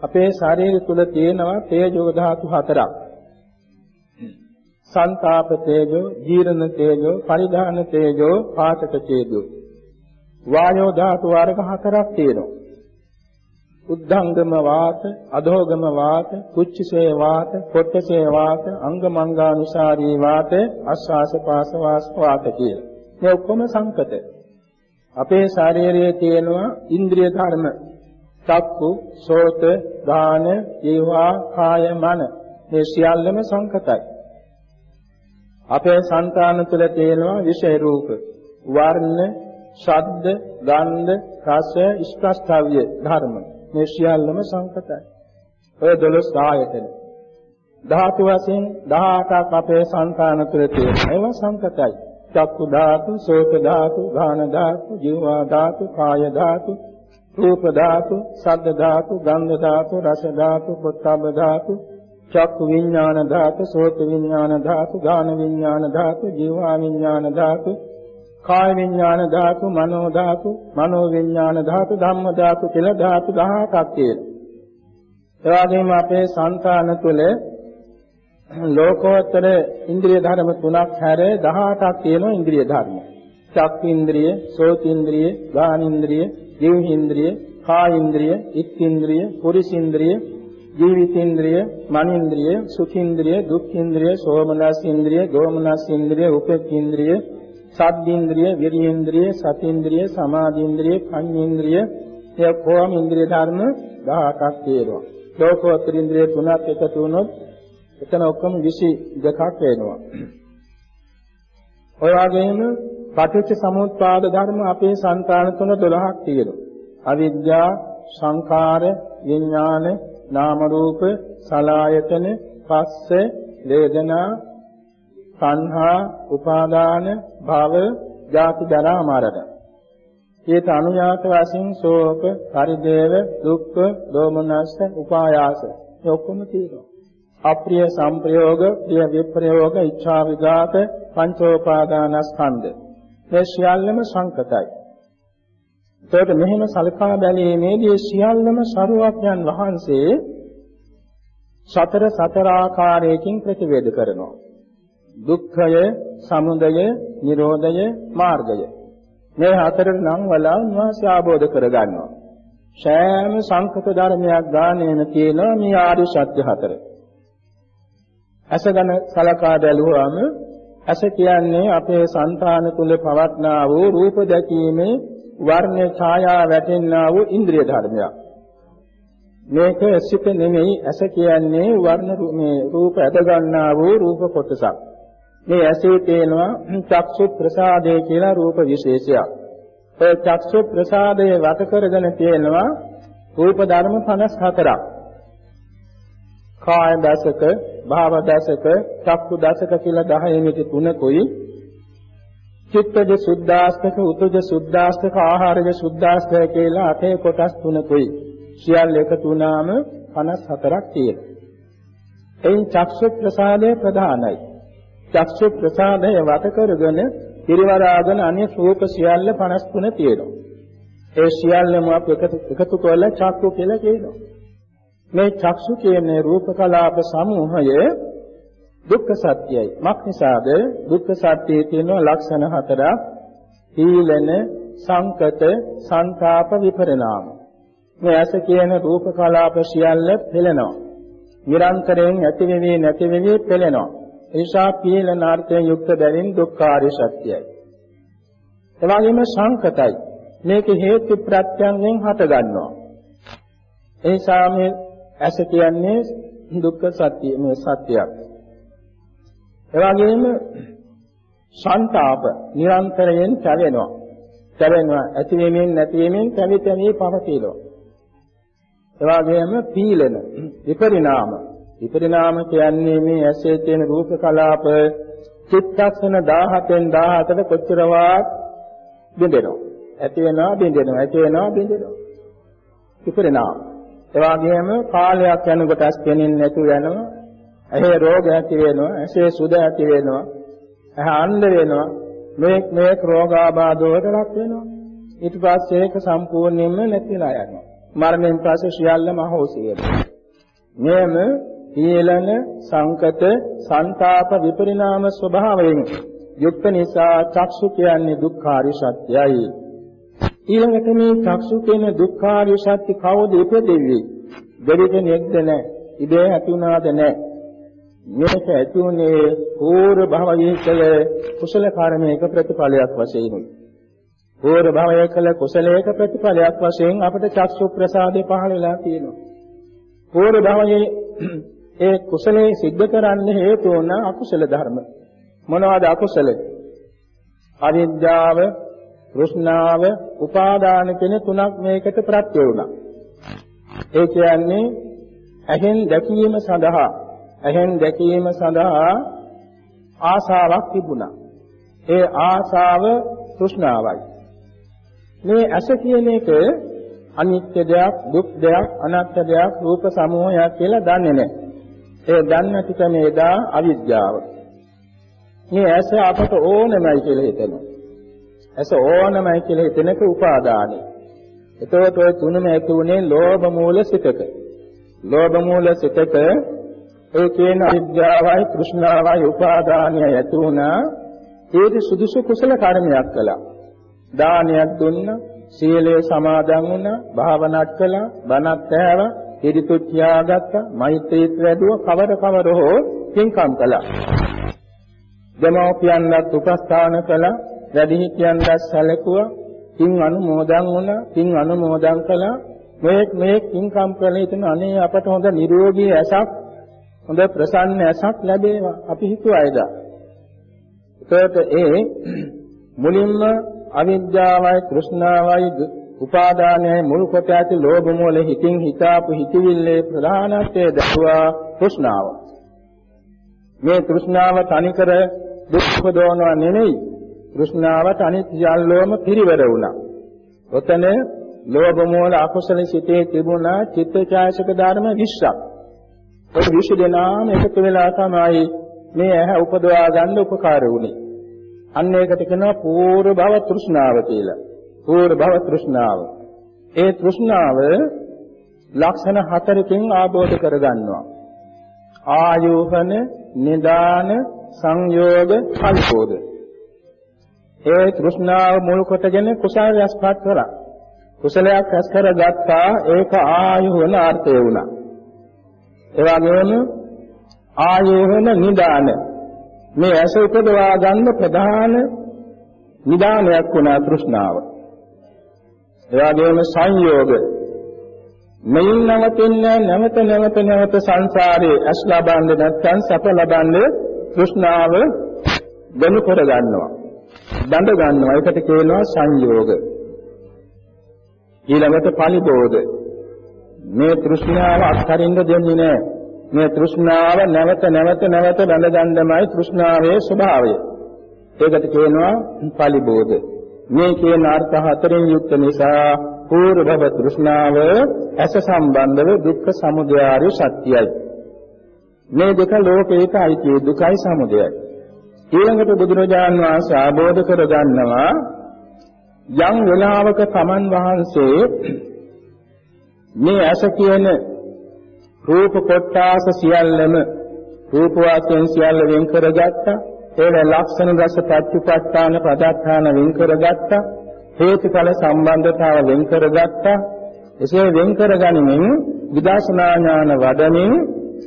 අපේ ශරීරය තුල තියෙනවා තේජෝ ධාතු හතරක්. සංතාප තේජෝ, ජීර්ණ තේජෝ, පරිධාන තේජෝ, පාඨක තේජෝ. වායෝ ධාතු වර්ග හතරක් තියෙනවා. උද්ධංගම වාත, අධෝගම වාත, කුච්චසේ වාත, පොට්ටසේ වාත, අංගමංගානුසාරී වාත, අස්වාස පාස වාස වාත කියලා. මේ ඔක්කොම සංකත. අපේ ශරීරයේ තියෙනවා ඉන්ද්‍රිය ධර්ම. චක්කු, සෝත, ගාන, ජීවා, කාය, මන. මේ සියල්ලම සංකතයි. අපේ సంతාන තුළ තියෙනවා විෂය රූප, වර්ණ, ශබ්ද, ගන්ධ, රස, ස්පර්ශාව්‍ය ධර්ම. මේ සියල්ලම සංකතයි. ඔය 12 ආයතන. ධාතු වශයෙන් 18ක් අපේ సంతාන තුළ තියෙනවා. ඒවා සංකතයි. චක්කු ධාතු, සෝත ධාතු, ගාන ධාතු, ජීවා ධාතු, කාය ධාතු, රූප ධාතු, ශබ්ද ධාතු, ගන්ධ ධාතු, රස ධාතු, පොට්ටබ්බ ධාතු, චක්කු විඥාන ධාතු, සෝත විඥාන ධාතු, ගාන විඥාන ධාතු, ජීවා විඥාන ධාතු, කාය විඥාන ධාතු, මනෝ ධාතු, මනෝ විඥාන ධාතු, ධම්ම ධාතු කියලා ධාතු 18ක් තියෙනවා. ඒ වගේම අපේ సంతාන තුළ ලෝකෝත්තර ඉන්ද්‍රිය ධර්ම තුනක් හැර 18ක් තියෙනවා ඉන්ද්‍රිය ධර්ම. චක්ඛ ඉන්ද්‍රිය, සෝත ඉන්ද්‍රිය, ගාන ඉන්ද්‍රිය, ජීව ඉන්ද්‍රිය, කාය ඉන්ද්‍රිය, ඉක් ඉන්ද්‍රිය, පුරිස ඉන්ද්‍රිය, ජීවිත ඉන්ද්‍රිය, මන ඉන්ද්‍රිය, සුඛ ඉන්ද්‍රිය, දුක් ඉන්ද්‍රිය, සෝමනස් ඉන්ද්‍රිය, දෝමනස් ඉන්ද්‍රිය, උපේක්ඛ ඉන්ද්‍රිය, සද්ද ඉන්ද්‍රිය, විරි ඉන්ද්‍රිය, සති ඉන්ද්‍රිය, සමාධි ඉන්ද්‍රිය, පඤ්ඤ ඉන්ද්‍රිය, ඒ කොහොම ඉන්ද්‍රිය ධර්ම 18ක් තියෙනවා. ලෝකෝත්තර ඉන්ද්‍රිය තුනක් එකතු වුණොත් එතන ඔක්කොම 22ක් වෙනවා. ඔය වගේම පටිච්ච සමුප්පාද ධර්ම අපේ సంతාන තුන 12ක් තියෙනවා. අවිද්‍යා, සංඛාර, විඥාන, නාම රූප, සලායතන, පස්ස, වේදනා, සංහා, උපාදාන, භව, ජාති ජරා මරණ. ඒත අනුයාත වශයෙන් ශෝක, පරිදේව, දුක්ඛ, දෝමනස්ස, උපායාස. මේ ඔක්කොම තියෙනවා. අප්‍රිය සංප්‍රයෝග, ප්‍රිය විප්‍රයෝග, ඉච්ඡා විඝාත, පංචෝපාදානස්කන්ධ. මේ සියල්ලම සංකතයි. ඒකට මෙහෙම සලකා බැලීමේදී සියල්ලම සරුවඥන් වහන්සේ සතර සතර ආකාරයකින් ප්‍රතිවේද කරනවා. දුක්ඛය, සමුදය, නිරෝධය, මාර්ගය. මේ හතරට නම් වලා උන්වහන්සේ ආબોධ කරගන්නවා. සෑම සංකත ධර්මයක් ගානේන තියෙනවා මේ ආර්ය සත්‍ය හතර. ඇස ගැන සලකා බැලුවාම ඇස කියන්නේ අපේ సంతාන තුල පවත්නා වූ රූප දැකීමේ වර්ණ ඡායා වැටෙන්නා වූ ඉන්ද්‍රිය ධර්මයක්. මේක සිත නෙමෙයි ඇස කියන්නේ වර්ණ මේ රූප ඇද ගන්නා වූ රූප කොටසක්. මේ ඇසේ තියෙනවා චක්සු ප්‍රසාදය කියලා රූප විශේෂයක්. ඒ චක්සු ප්‍රසාදයේ වට කරගෙන තියෙනවා රූප ධර්ම 54ක්. කාය දසක භාව දසක, චක්කු දසක කියලා 10 මිති තුනකුයි. චිත්තජ සුද්ධාස්තක, උතුජ සුද්ධාස්තක, ආහාරජ සුද්ධාස්තක කියලා අටේ කොටස් තුනකුයි. සියල්ල එකතු වුණාම 54ක් තියෙනවා. එයින් චක්ෂු ප්‍රසාදය ප්‍රධානයි. චක්ෂු ප්‍රසාදය වට කරගෙන පිරිවරාගෙන අනේ රූප සියල්ල 53 තියෙනවා. ඒ සියල්ලම අප එකතු කරලා චක්කු කියලා කියනවා. මේ චක්සු කියන්නේ රූප කලාප සමූහය දුක්ඛ සත්‍යයි. මක් නිසාද? දුක්ඛ සත්‍යයේ තියෙන ලක්ෂණ හතරක් පීලන, සංකත, සංతాප විපරිණාම. මේ ඇස කියන රූප කලාප සියල්ල පෙළෙනවා. නිරන්තරයෙන් ඇති වෙවි නැති වෙවි පෙළෙනවා. ඒ නිසා පීලනාර්ථයෙන් යුක්ත බැවින් දුක්ඛාරය සත්‍යයි. එවාගෙම සංකතයි. මේක හේතු ප්‍රත්‍යයෙන් හට ගන්නවා. ඒ නිසා මේ ඇස කියන්නේ දුක්ඛ සත්‍ය මේ සත්‍යයක්. එවාගෙම සංతాප නිරන්තරයෙන් කැවෙනවා. කැවෙනවා ඇතිවීමෙන් නැතිවීමෙන් කැවි කැවි පවතිනවා. එවාගෙම පීලන විපරිණාම විපරිණාම කියන්නේ මේ ඇසේ තියෙන රූප කලාප චිත්තක්ෂණ 17න් 18ට කොච්චරවත් බිඳෙනවා. ඇති වෙනවා බිඳෙනවා ඇති වෙනවා බිඳෙනවා. විපරිණාම. එවාගෙම කාලයක් යනකොට ඇස් පෙනෙන්නේ නැතුව යනවා. ඇහි රෝග ඇති වෙනවා. ඇසේ සුද ඇති වෙනවා. ඇහැ අන්ධ වෙනවා. මේ මේ රෝගාබාධ වලට ලක් වෙනවා. ඊට පස්සේ ඒක සම්පූර්ණයෙන්ම නැතිලා යනවා. මරණයෙන් පස්සේ සියල්ලම අහෝසි වෙනවා. මෙයම හීලන සංකත සංతాප විපරිණාම ස්වභාවයෙන් යුක්ත නිසා චක්සු කියන්නේ දුක්ඛාරිය සත්‍යයි. ඊළඟට මේ චක්සු කියන දුක්ඛාරිය සත්‍ය කවුද ඉපදෙන්නේ? දෙවිදෙනෙක්ද නැහැ. ඉබේ ඇති වුණාද නැහැ. මේක ඇති උනේ පූර්ව භවයේ කළ කුසල කර්මයක ප්‍රතිඵලයක් වශයෙන්. පූර්ව භවයේ කළ කුසලයක ප්‍රතිඵලයක් වශයෙන් අපිට චක්සු ප්‍රසාදේ පහළ වෙලා තියෙනවා. පූර්ව භවයේ ඒ කුසලයේ සිද්ධ කරන්න හේතු වන අකුසල ධර්ම මොනවද අකුසල? අවිද්‍යාව, තෘෂ්ණාව, උපාදාන කියන තුනක් මේකට ප්‍රත්‍ය වුණා. ඒ කියන්නේ ඇහෙන් දැකීම සඳහා ඇහෙන් දැකීම සඳහා ආසාවක් තිබුණා. ඒ ආසාව තෘෂ්ණාවයි. මේ ඇස කියන එක අනිත්‍ය දෙයක්, දුක් දෙයක්, අනාත්ම දෙයක්, රූප සමූහයක් කියලා දන්නේ නැහැ. ඒ දන්නේ නැති කමේ දා අවිද්‍යාව. මේ ඇස අපට ඕනමයි කියලා හිතෙනවා. ඇස ඕනමයි කියලා හිතෙනක උපාදානයි. එතකොට ඔය තුනම ඇති උනේ ලෝභ මූල සිතක. ලෝභ මූල සිතක ඒ කියන අවිද්‍යාවයි තෘෂ්ණාවයි උපාදානයයි ඇති වුණා. ඒක සුදුසු කුසල කර්මයක් කළා. දානයක් දුන්නා, සීලය සමාදන් වුණා, භාවනාත් කළා, බණත් ඇහැවා, හිරිතුත් තියාගත්තා, මෛත්‍රීත් වැඩුවා, කවර කවර හෝ පින්කම් කළා. දෙමෝපියන්වත් උපස්ථාන කළා, වැඩිහිටියන්වත් සැලකුවා, පින් අනුමෝදන් වුණා, පින් අනුමෝදන් කළා. මේ මේ පින්කම් කළ ඉතින් අනේ අපට හොඳ නිරෝගී ඇසක්, හොඳ ප්‍රසන්න ඇසක් ලැබේවා. අපි හිතුවා එදා. ඒකට ඒ මුලින්ම අවිද්‍යාවයි තෘෂ්ණාවයි උපාදානයයි මුල් කොට ඇති ලෝභ මූල හිතින් හිතාපු හිතවිල්ලේ ප්‍රධානත්වයේ දක්වා තෘෂ්ණාව. මේ තෘෂ්ණාව තනිකර දුක් උපදවනවා නෙමෙයි. තෘෂ්ණාවට අනිත් සියල්ලෝම පිරිවර වුණා. ඔතන ලෝභ මූල අකුසල සිතේ තිබුණා චිත්තචෛතසික ධර්ම 20ක්. ඒ 20 දෙනාම එකතු වෙලා තමයි මේ ඇහැ උපදවා ගන්න උපකාර වුණේ. අන්න ඒකට කියනවා පූර්ව භව තෘෂ්ණාව කියලා. පූර්ව භව තෘෂ්ණාව. ඒ තෘෂ්ණාව ලක්ෂණ හතරකින් ආબોධ කරගන්නවා. ආයෝහන, නිදාන, සංයෝග, කල්පෝධ. ඒ තෘෂ්ණාව මුල් කොටගෙන කුසල රැස්පත් කරා. කුසලයක් රැස් කරගත්තා ඒක ආයෝහන අර්ථය වුණා. ඒ වගේම ආයෝහන නිදාන මේ ඇස උපදවා ගන්න ප්‍රධාන නිදානයක් වුණා තෘෂ්ණාව. එවාගේම සංයෝග මෙයින් නවතින්නේ නැවත නැවත නැවත සංසාරේ ඇස් ලබන්නේ නැත්නම් සැප ලබන්නේ තෘෂ්ණාව ගනු කර ගන්නවා. දඬ ගන්නවා. ඒකට කියනවා සංයෝග. ඊළඟට පරිබෝධ. මේ තෘෂ්ණාව අත්හරින්න දෙන්නේ නැහැ. මේ තෘෂ්ණාව නැවත නැවත නැවත බඳ ගන්නමයි තෘෂ්ණාවේ ස්වභාවය. ඒකට කියනවා පරිබෝධ. මේ කියන අර්ථ හතරෙන් යුක්ත නිසා පූර්ව භව තෘෂ්ණාව ඇස සම්බන්ධව දුක්ඛ සමුදයාරි සත්‍යයි. මේ දෙක ලෝකේට අයිති දුකයි සමුදයයි. ඊළඟට බුදුරජාන් වහන්සේ ආબોධ කරගන්නවා යම් වෙලාවක තමන් වහන්සේ මේ ඇස කියන රූප කොටාස සියල්ලම රූප වාක්‍යයන් සියල්ල වෙන් කරගත්තා ඒන ලක්ෂණ රස පත්‍යපත්තාන පදත්තාන වෙන් කරගත්තා. හේතුඵල සම්බන්ධතාව වෙන් කරගත්තා. එසේ වෙන් කරගනිමින් විදර්ශනා ඥාන වඩමින්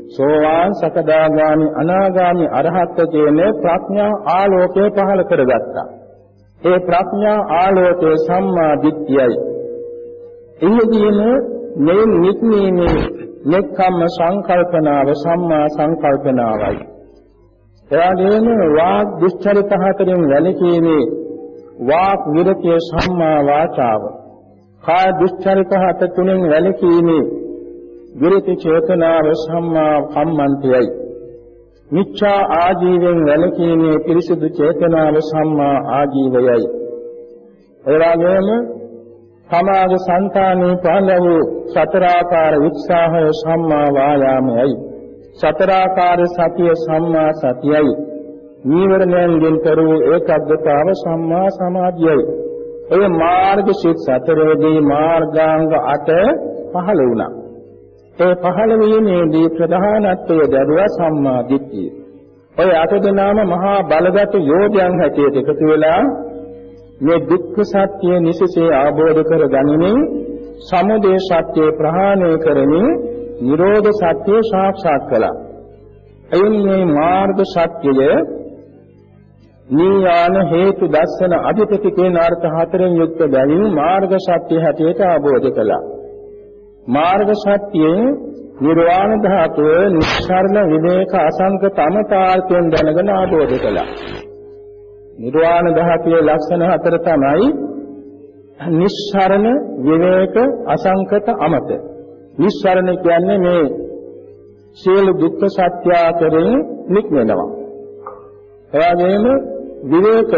සෝවාන් සකදාගාමි අනාගාමි අරහත් කියන ප්‍රඥා ආලෝකය පහළ කරගත්තා. ඒ ප්‍රඥා ආලෝකයේ සම්මා දිට්ඨියයි. එහිදීම මේ නික්මීමේ නෙක්ඛම්ම සංකල්පනාව සම්මා සංකල්පනාවයි. එවාගෙම වාග් දුස්චරිත හතරෙන් වැළකීමේ වාක් විරතිය සම්මා වාචාව. කාය දුස්චරිත හත තුනෙන් වැළකීමේ විරති චේතනාව සම්මා කම්මන්තයයි. මිච්ඡා ආජීවයෙන් වැළකීමේ පිරිසුදු චේතනාව සම්මා ආජීවයයි. එවාගෙම සමාජ సంతානේ පහළ වූ සතරාකාර උත්සාහය සම්මා වායාමයයි සතරාකාර සතිය සම්මා සතියයි නීවරණයෙන් පෙරූ ඒකග්ගතාව සම්මා සමාධියයි එය මාර්ග සිත් සතරේදී මාර්ගාංග 8 පහළ වුණා ඒ පහළ වීමේදී ප්‍රධානත්වය දරුවා සම්මා දිට්ඨිය ඔය අට දෙනාම මහා බලගත් යෝධයන් හැටියට එකතු වෙලා මේ දුක්ඛ සත්‍ය නිසසේ ආબોධ කර ගනිමින් සමුදය සත්‍ය ප්‍රහාණය කරමින් නිරෝධ සත්‍ය සාක්ෂාත් කළා. එයින් මේ මාර්ග සත්‍යය නීයාන හේතු දර්ශන අධිපති කියන අර්ථ හතරෙන් යුක්ත බැවින් මාර්ග සත්‍ය හැටියට ආબોධ කළා. මාර්ග සත්‍යයේ නිර්වාණ ධාතුව නිස්සාරණ විවේක අසංකත අමතාර්ථයෙන් දැනගෙන ආબોධ කළා. නිර්වාණ ධාතුවේ ලක්ෂණ හතර තමයි නිස්සරණ විවේක අසංකත අමත. නිස්සරණ කියන්නේ මේ සියලු දුක්ඛ සත්‍ය අතරින් නික්මෙනවා. එවාගෙම විවේක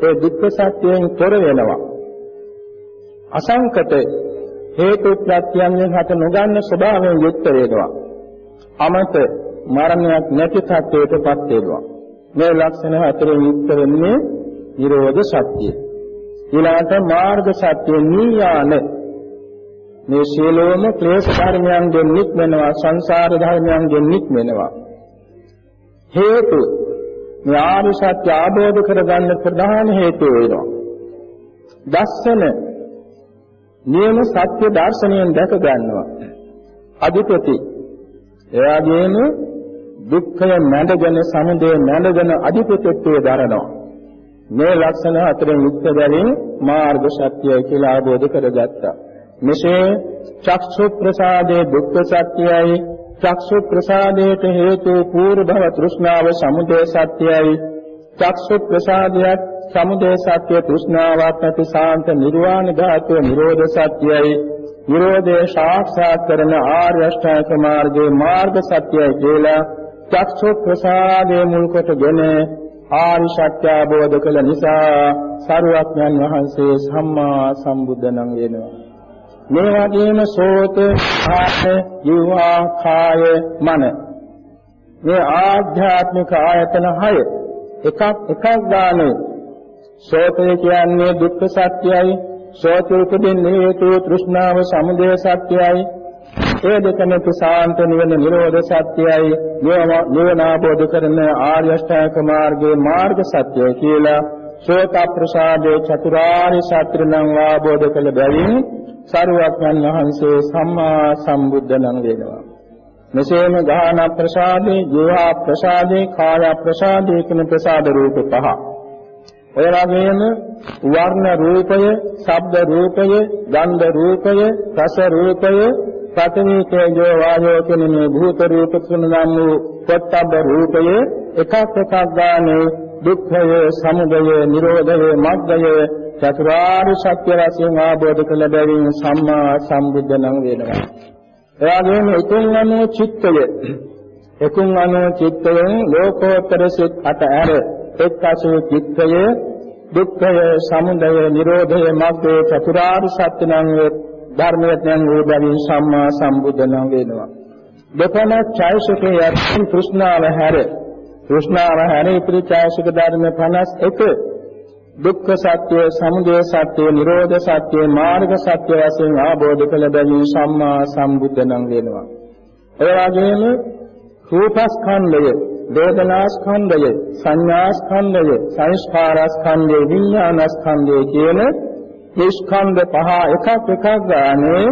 ඒ දුක්ඛ සත්‍යයෙන් තොර වෙනවා. අසංකත හේතු ප්‍රත්‍යයන්ගෙන් හට නොගන්න ස්වභාවයෙන් යුක්ත වෙනවා. අමත මරණයක් නැති තත්ත්වයටපත් වෙනවා. මේ ලක්ෂණ හතරෙන් යුක්ත වෙන්නේ නිරෝධ සත්‍යය. ඊළඟට මාර්ග සත්‍ය නියාන මේ සියලුම ක්ලේශ ධර්මයන්ගෙන් නික්මෙනවා සංසාර ධර්මයන්ගෙන් නික්මෙනවා. හේතු මේ ආර්ය සත්‍ය ආબોධ කරගන්න ප්‍රධාන හේතු වෙනවා. දස්සන නියම සත්‍ය දර්ශනයෙන් දැක ගන්නවා. අධිපති එයාගේම දුක්ඛය මැඩගෙන සමුදය මැඩගෙන අධිපතිත්වයේ දරනවා. මේ ලක්ෂණ හතරෙන් යුක්ත බැවින් මාර්ග සත්‍යය කියලා අවබෝධ කරගත්තා. මෙසේ චක්ෂු ප්‍රසාදේ දුක්ඛ සත්‍යයයි චක්ෂු ප්‍රසාදයට හේතු පූර්ව භව තෘෂ්ණාව සමුදය සත්‍යයයි චක්ෂු ප්‍රසාදයක් සමුදය සත්‍ය තෘෂ්ණාවක් නැති සාන්ත නිර්වාණ ධාතුව නිරෝධ සත්‍යයයි නිරෝධය සාක්ෂාත් කරන ආර්ය අෂ්ටාංග මාර්ගයේ මාර්ග සත්‍යය කියලා චක්ෂු ප්‍රසාදයේ මුල් කොටගෙන ආරි සත්‍ය අවබෝධ කළ නිසා සරුවක්ඥන් වහන්සේ සම්මා සම්බුද්ධ නම් වෙනවා. මේ වගේම සෝත, ආස, ජීවා, කාය, මන මේ ආධ්‍යාත්මික ආයතන 6 එකක් එකක් ගානේ සෝතය කියන්නේ දුක්ඛ සත්‍යයයි. සෝතය උපදින්නේ හේතු තෘෂ්ණාව සමුදය සත්‍යයයි. ඒ දෙකම ප්‍රසාන්ත නිවන නිරෝධ සත්‍යයයි. නිවන ආબોධ කරන ආර්ය අෂ්ටාංග මාර්ගයේ මාර්ග සත්‍යය කියලා ශෝක ප්‍රසාදේ චතුරාර්ය සත්‍ය නම් ආબોධ කළ බැවින් සරුවක්ඥන් වහන්සේ සම්මා සම්බුද්ධ නම් වෙනවා. මෙසේම ගාන ප්‍රසාදේ ජීවා ප්‍රසාදේ කාය ප්‍රසාදේ කියන ප්‍රසාද රූප පහ. ඔය වගේම වර්ණ රූපය, ශබ්ද රූපය, ගන්ධ රූපය, රස රූපය, පඨවි තේජෝ වායෝ කියන මේ භූත රූප තුන නම් වූ පොට්ටබ්බ රූපය එකක් එකක් ගානේ දුක්ඛය, සමුදය, නිරෝධය, මග්ගය චතුරාර්ය සත්‍ය වශයෙන් ආબોධ කළ බැවින් සම්මා සම්බුද්ධ නම් වෙනවා. එවාගෙම එතුන් අනෝ චිත්තය එකුන් අනෝ චිත්තයෙන් ලෝකෝත්තර සිත් අට ඇර එක්කසෝ චිත්තය දුක්ඛය, සමුදය, නිරෝධය, මග්ගය චතුරාර්ය සත්‍ය නම් ධර්මයෙන් වූ බැවින් සම්මා සම්බුද්ධ නම් වෙනවා. දෙපණ චෛසිකේ යටින් තෘෂ්ණාව හැර තෘෂ්ණාව හැර ඉතිරි චෛසික ධර්ම 51 දුක්ඛ සත්‍ය, සමුදය සත්‍ය, නිරෝධ සත්‍ය, මාර්ග සත්‍ය වශයෙන් ආબોධ කළ බැවින් සම්මා සම්බුද්ධ නම් වෙනවා. ඒ වගේම රූපස්කන්ධය වේදනා ස්කන්ධය, සංඥා ස්කන්ධය, සංස්කාර ස්කන්ධය, විඥාන ස්කන්ධය කියන මේ ස්කන්ධ පහ එකක් එකක් ගානේ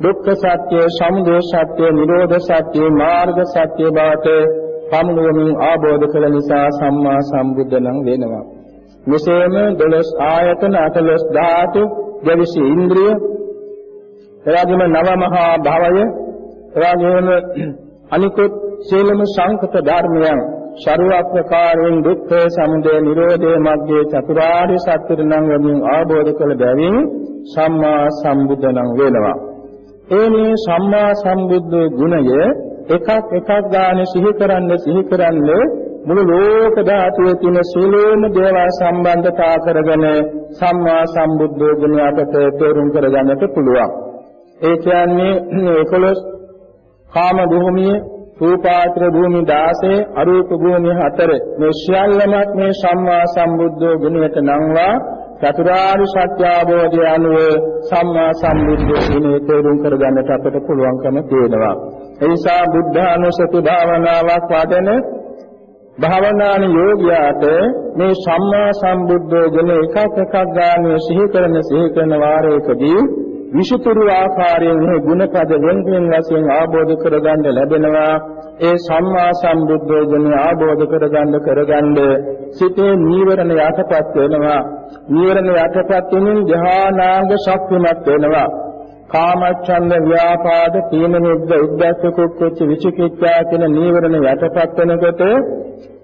දුක්ඛ සත්‍ය, සමුදය සත්‍ය, නිරෝධ සත්‍ය, මාර්ග සත්‍ය බවට පමුණුවමින් ආબોධ කළ නිසා සම්මා සම්බුද්ධ නම් වෙනවා. මෙසේම 12 ආයතන 18 ධාතු, 22 ඉන්ද්‍රිය, එරාගෙම නව මහා භවය, එරාගෙම අනිකුත් සීලම සංකත ධර්මයන් ශරුවක්කාරයෙන් දුක්ඛ සමුදය නිරෝධය මග්ගේ චතුරාර්ය සත්‍ය නම් වමින් ආબોධ කළ බැවින් සම්මා සම්බුද්ධ නම් වෙනවා. ඒ මේ සම්මා සම්බුද්ධ ගුණය එකක් එකක් ගානේ සිහි කරන්න සිහි කරන්න මුළු ලෝක ධාතුවේ තියෙන සීලෝම දේවල් සම්බන්ධතා කරගෙන සම්මා සම්බුද්ධ ගුණය අපට තේරුම් කරගන්නට පුළුවන්. ඒ කියන්නේ 11 කාම භූමියේ රූපාත්‍ර භූමි 16 අරූප භූමි 4 මේ සියල්ලමත් මේ සම්මා සම්බුද්ධ ගුණයට නම්වා චතුරාර්ය සත්‍ය අවබෝධය අනුව සම්මා සම්බුද්ධ ගුණය තේරුම් කරගන්නට අපට පුළුවන්කම තියෙනවා. ඒ නිසා බුද්ධානුසති භාවනාවක් වඩන භාවනාන යෝගියාට මේ සම්මා සම්බුද්ධ ගුණ එකක් එකක් ගානේ සිහි කරන සිහි කරන වාරයකදී විෂිතුරු ආකාරයෙන් මේ ගුණපද වෙන්වෙන් වශයෙන් ආબોධ කරගන්න ලැබෙනවා. ඒ සම්මා සම්බුද්ධ ගුණ ආબોධ කරගන්න කරගන්න සිතේ නීවරණ යටපත් වෙනවා. නීවරණ යටපත් වෙනින් ධානාංග ශක්තිමත් වෙනවා. කාමච්ඡන්ද ව්‍යාපාද තීන නිද්ද උද්දච්ච කුක්කුච්ච විචිකිච්ඡා කියන නීවරණ යටපත් වෙනකොට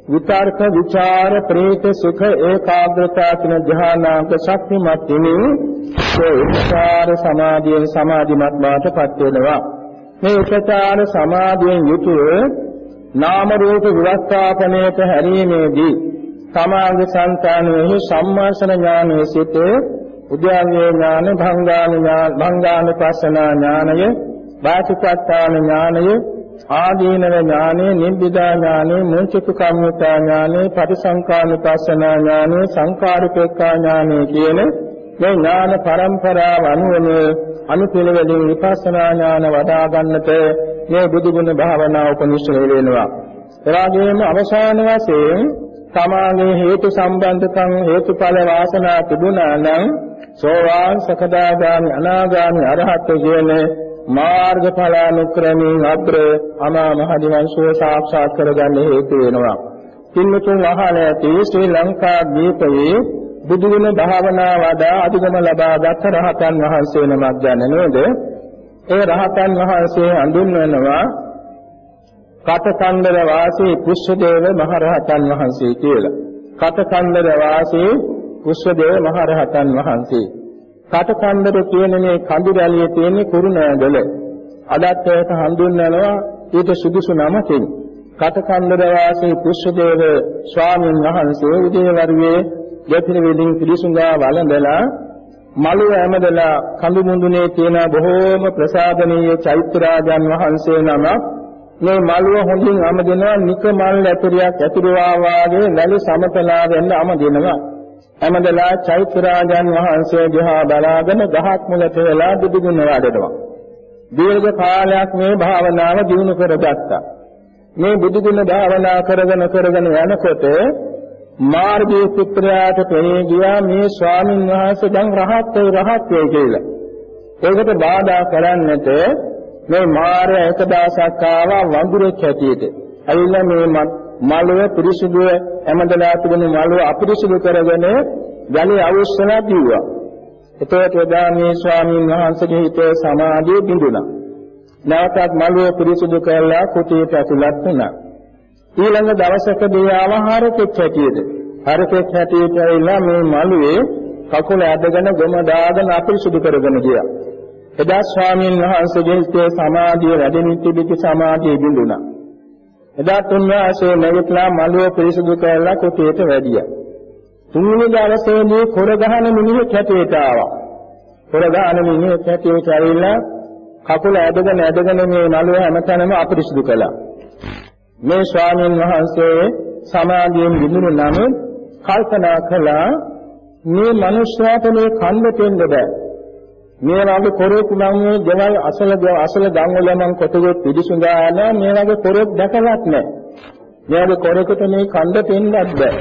විතර්ක විචාර ප්‍රේත සුඛ ඒකාග්‍රතා කියන ධානාංග ශක්තිමත් වෙනින් ඒ උපචාර සමාධියෙන් සමාධිමත් බවටපත් වෙනවා. මේ උපචාර සමාධියෙන් යුතුව නාම රූප විවස්ථාපනයට හැරීමේදී සමාධි සංතානයේ සම්මාසන ඥානයේ සිට උද්‍යාවේ ඥාන භංගාන ඥාන භංගාන පස්සනා ඥානය වාචිකත්තාන ඥානය ආදීනව ඥානෙ නිබ්බිදා ඥානෙ මුංචිත කම්මිතා ඥානෙ පටිසංකානුපස්සනා ඥානෙ සංකාරිකේක්ඛා ඥානෙ කියන මේ ඥාන පරම්පරාව අනුවම අනුපිළිවෙලින් විපස්සනා ඥාන වඩා ගන්නට මේ බුදුගුණ භාවනාව උපනිශ්‍රේ වෙනවා. එවාගෙම අවසාන වශයෙන් තමාගේ හේතු සම්බන්ධකම් හේතුඵල වාසනා තිබුණා නම් සෝවාන් සකදාගාමි අනාගාමි අරහත් කියන මාර්ගඵලානුක්‍රමයෙන් අග්‍ර අමා මහ නිවන් සුව සාක්ෂාත් කරගන්න හේතු වෙනවා. කින්නතුන් අහල ඇති ශ්‍රී ලංකා දීපයේ බුදුගුණ භාවනා වඩා අධිගම ලබාගත් රහතන් වහන්සේ නමක් ගැන නේද? ඒ රහතන් වහන්සේ හඳුන්වනවා කටකන්දර වාසී පුෂ්පදේව මහරහතන් වහන්සේ කියලා. කටකන්දර වාසී පුෂ්පදේව මහරහතන් වහන්සේ. කටකන්දර කියන මේ කඳු රැළියේ තියෙන කුරුණෑගල. අදත් ඒක හඳුන්වනවා ඊට සුදුසු නමකින්. කටකන්දර වාසී පුෂ්පදේව ස්වාමීන් වහන්සේ උදේවරුේ දෙපින වේදින් පිළිසුඟා වළඳලා මළු ඇමදලා කඳු මුඳුනේ තියෙන බොහෝම ප්‍රසාදනීය චෛත්‍යරාජන් වහන්සේ නමක් මේ මළුව හොඳින් අමදිනවා නික මල් ඇතුරියක් ඇතුරුවා වාගේ නැලි සමතලා වෙන්න අමදිනවා ඇමදලා චෛත්‍යරාජන් වහන්සේ දිහා බලාගෙන ගහක් මුලට වෙලා බුදුගුණ වඩනවා දීර්ඝ කාලයක් මේ භාවනාව දිනු කරගත්තා මේ බුදුගුණ භාවනා කරගෙන කරගෙන යනකොට මාර්ගයේ පුත්‍රයාට පෙනී ගියා මේ ස්වාමින් වහන්සේ දැන් රහත් වේ රහත් වේ කියලා. ඒකට බාධා කරන්නට මේ මාර්ය එක දවසක් ආවා වඳුරෙක් හැටියට. ඇවිල්ලා මේ මළුව පිරිසිදුව හැමදලා තිබෙන මළුව අපිරිසිදු කරගෙන ජලය අවශ්‍යලා දීවා. එතකොට එදා මේ ස්වාමීන් වහන්සේගේ හිතේ සමාධිය බිඳුණා. නැවතත් මළුව පිරිසිදු කරලා කුටියට ඇතුළත් වුණා. ඊළඟ දවසකදී ආහාරකෙක් හැටියට හරකෙක් හැටියට ඇවිල්ලා මේ මළුවේ කකුල ඇදගෙන ගොම දාගෙන අපිරිසුදු කරගෙන ගියා. එදා ස්වාමීන් වහන්සේගේ හිතේ සමාධිය වැඩෙමින් තිබිච්ච සමාධිය බිඳුණා. එදා තුන්වහන්සේ නැගිටලා මළුව පිරිසුදු කරලා කුටියට වැඩියා. තුන්වෙනි දවසේදී කොර ගහන මිනිහෙක් හැටියට ආවා. කොර ගහන මිනිහෙක් හැටියට ඇවිල්ලා කකුල ඇදගෙන ඇදගෙන මේ මළුව හැමතැනම අපිරිසුදු කළා. මේ ස්වාමීන් වහන්සේ සමාධියෙන් විඳුණු නමුත් කල්පනා කළා මේ මිනිස්යාට මේ කන්න දෙන්න බෑ. මේ වගේ කොරෙක් නම් මේ ගෙවල් අසල අසල ගම් වල නම් කොටුවේ පිළිසුඳා යන මේ වගේ කොරෙක් දැකලත් නැහැ. මෙයාගේ කොරෙකුට මේ කන්ද පෙන්නත් බෑ.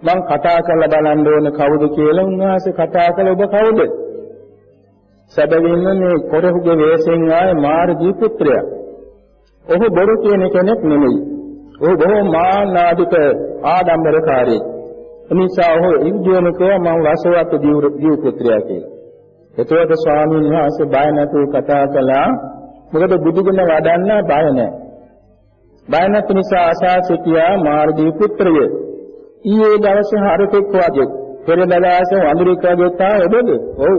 මං කතා කරලා බලන්න ඕන කවුද කියලා උන්වහන්සේ කතා කළ ඔබ කවුද? සැබවින්ම මේ කොරෙකුගේ වේශයෙන් ආයේ මාර්ගී පුත්‍රයා. ඔහු බොරු කියන කෙනෙක් නෙමෙයි. ඔහු බොහෝ මාන්නාදික ආඩම්බරකාරී. එනිසා ඔහු ඉන්දියනකව මම වසවත් දිව් පුත්‍රයා කියලා. එතකොට ස්වාමීන් වහන්සේ බය නැතුව කතා කළා. මොකද බුදුගුණ වඩන්න බය නැහැ. බය නැති නිසා ආශාසිතියා මාර්ගී පුත්‍රය. ඊයේ දවසේ හරකෙක් වගේ පෙරදලාස වඳුරෙක් වගේ තාවේද? ඔව්.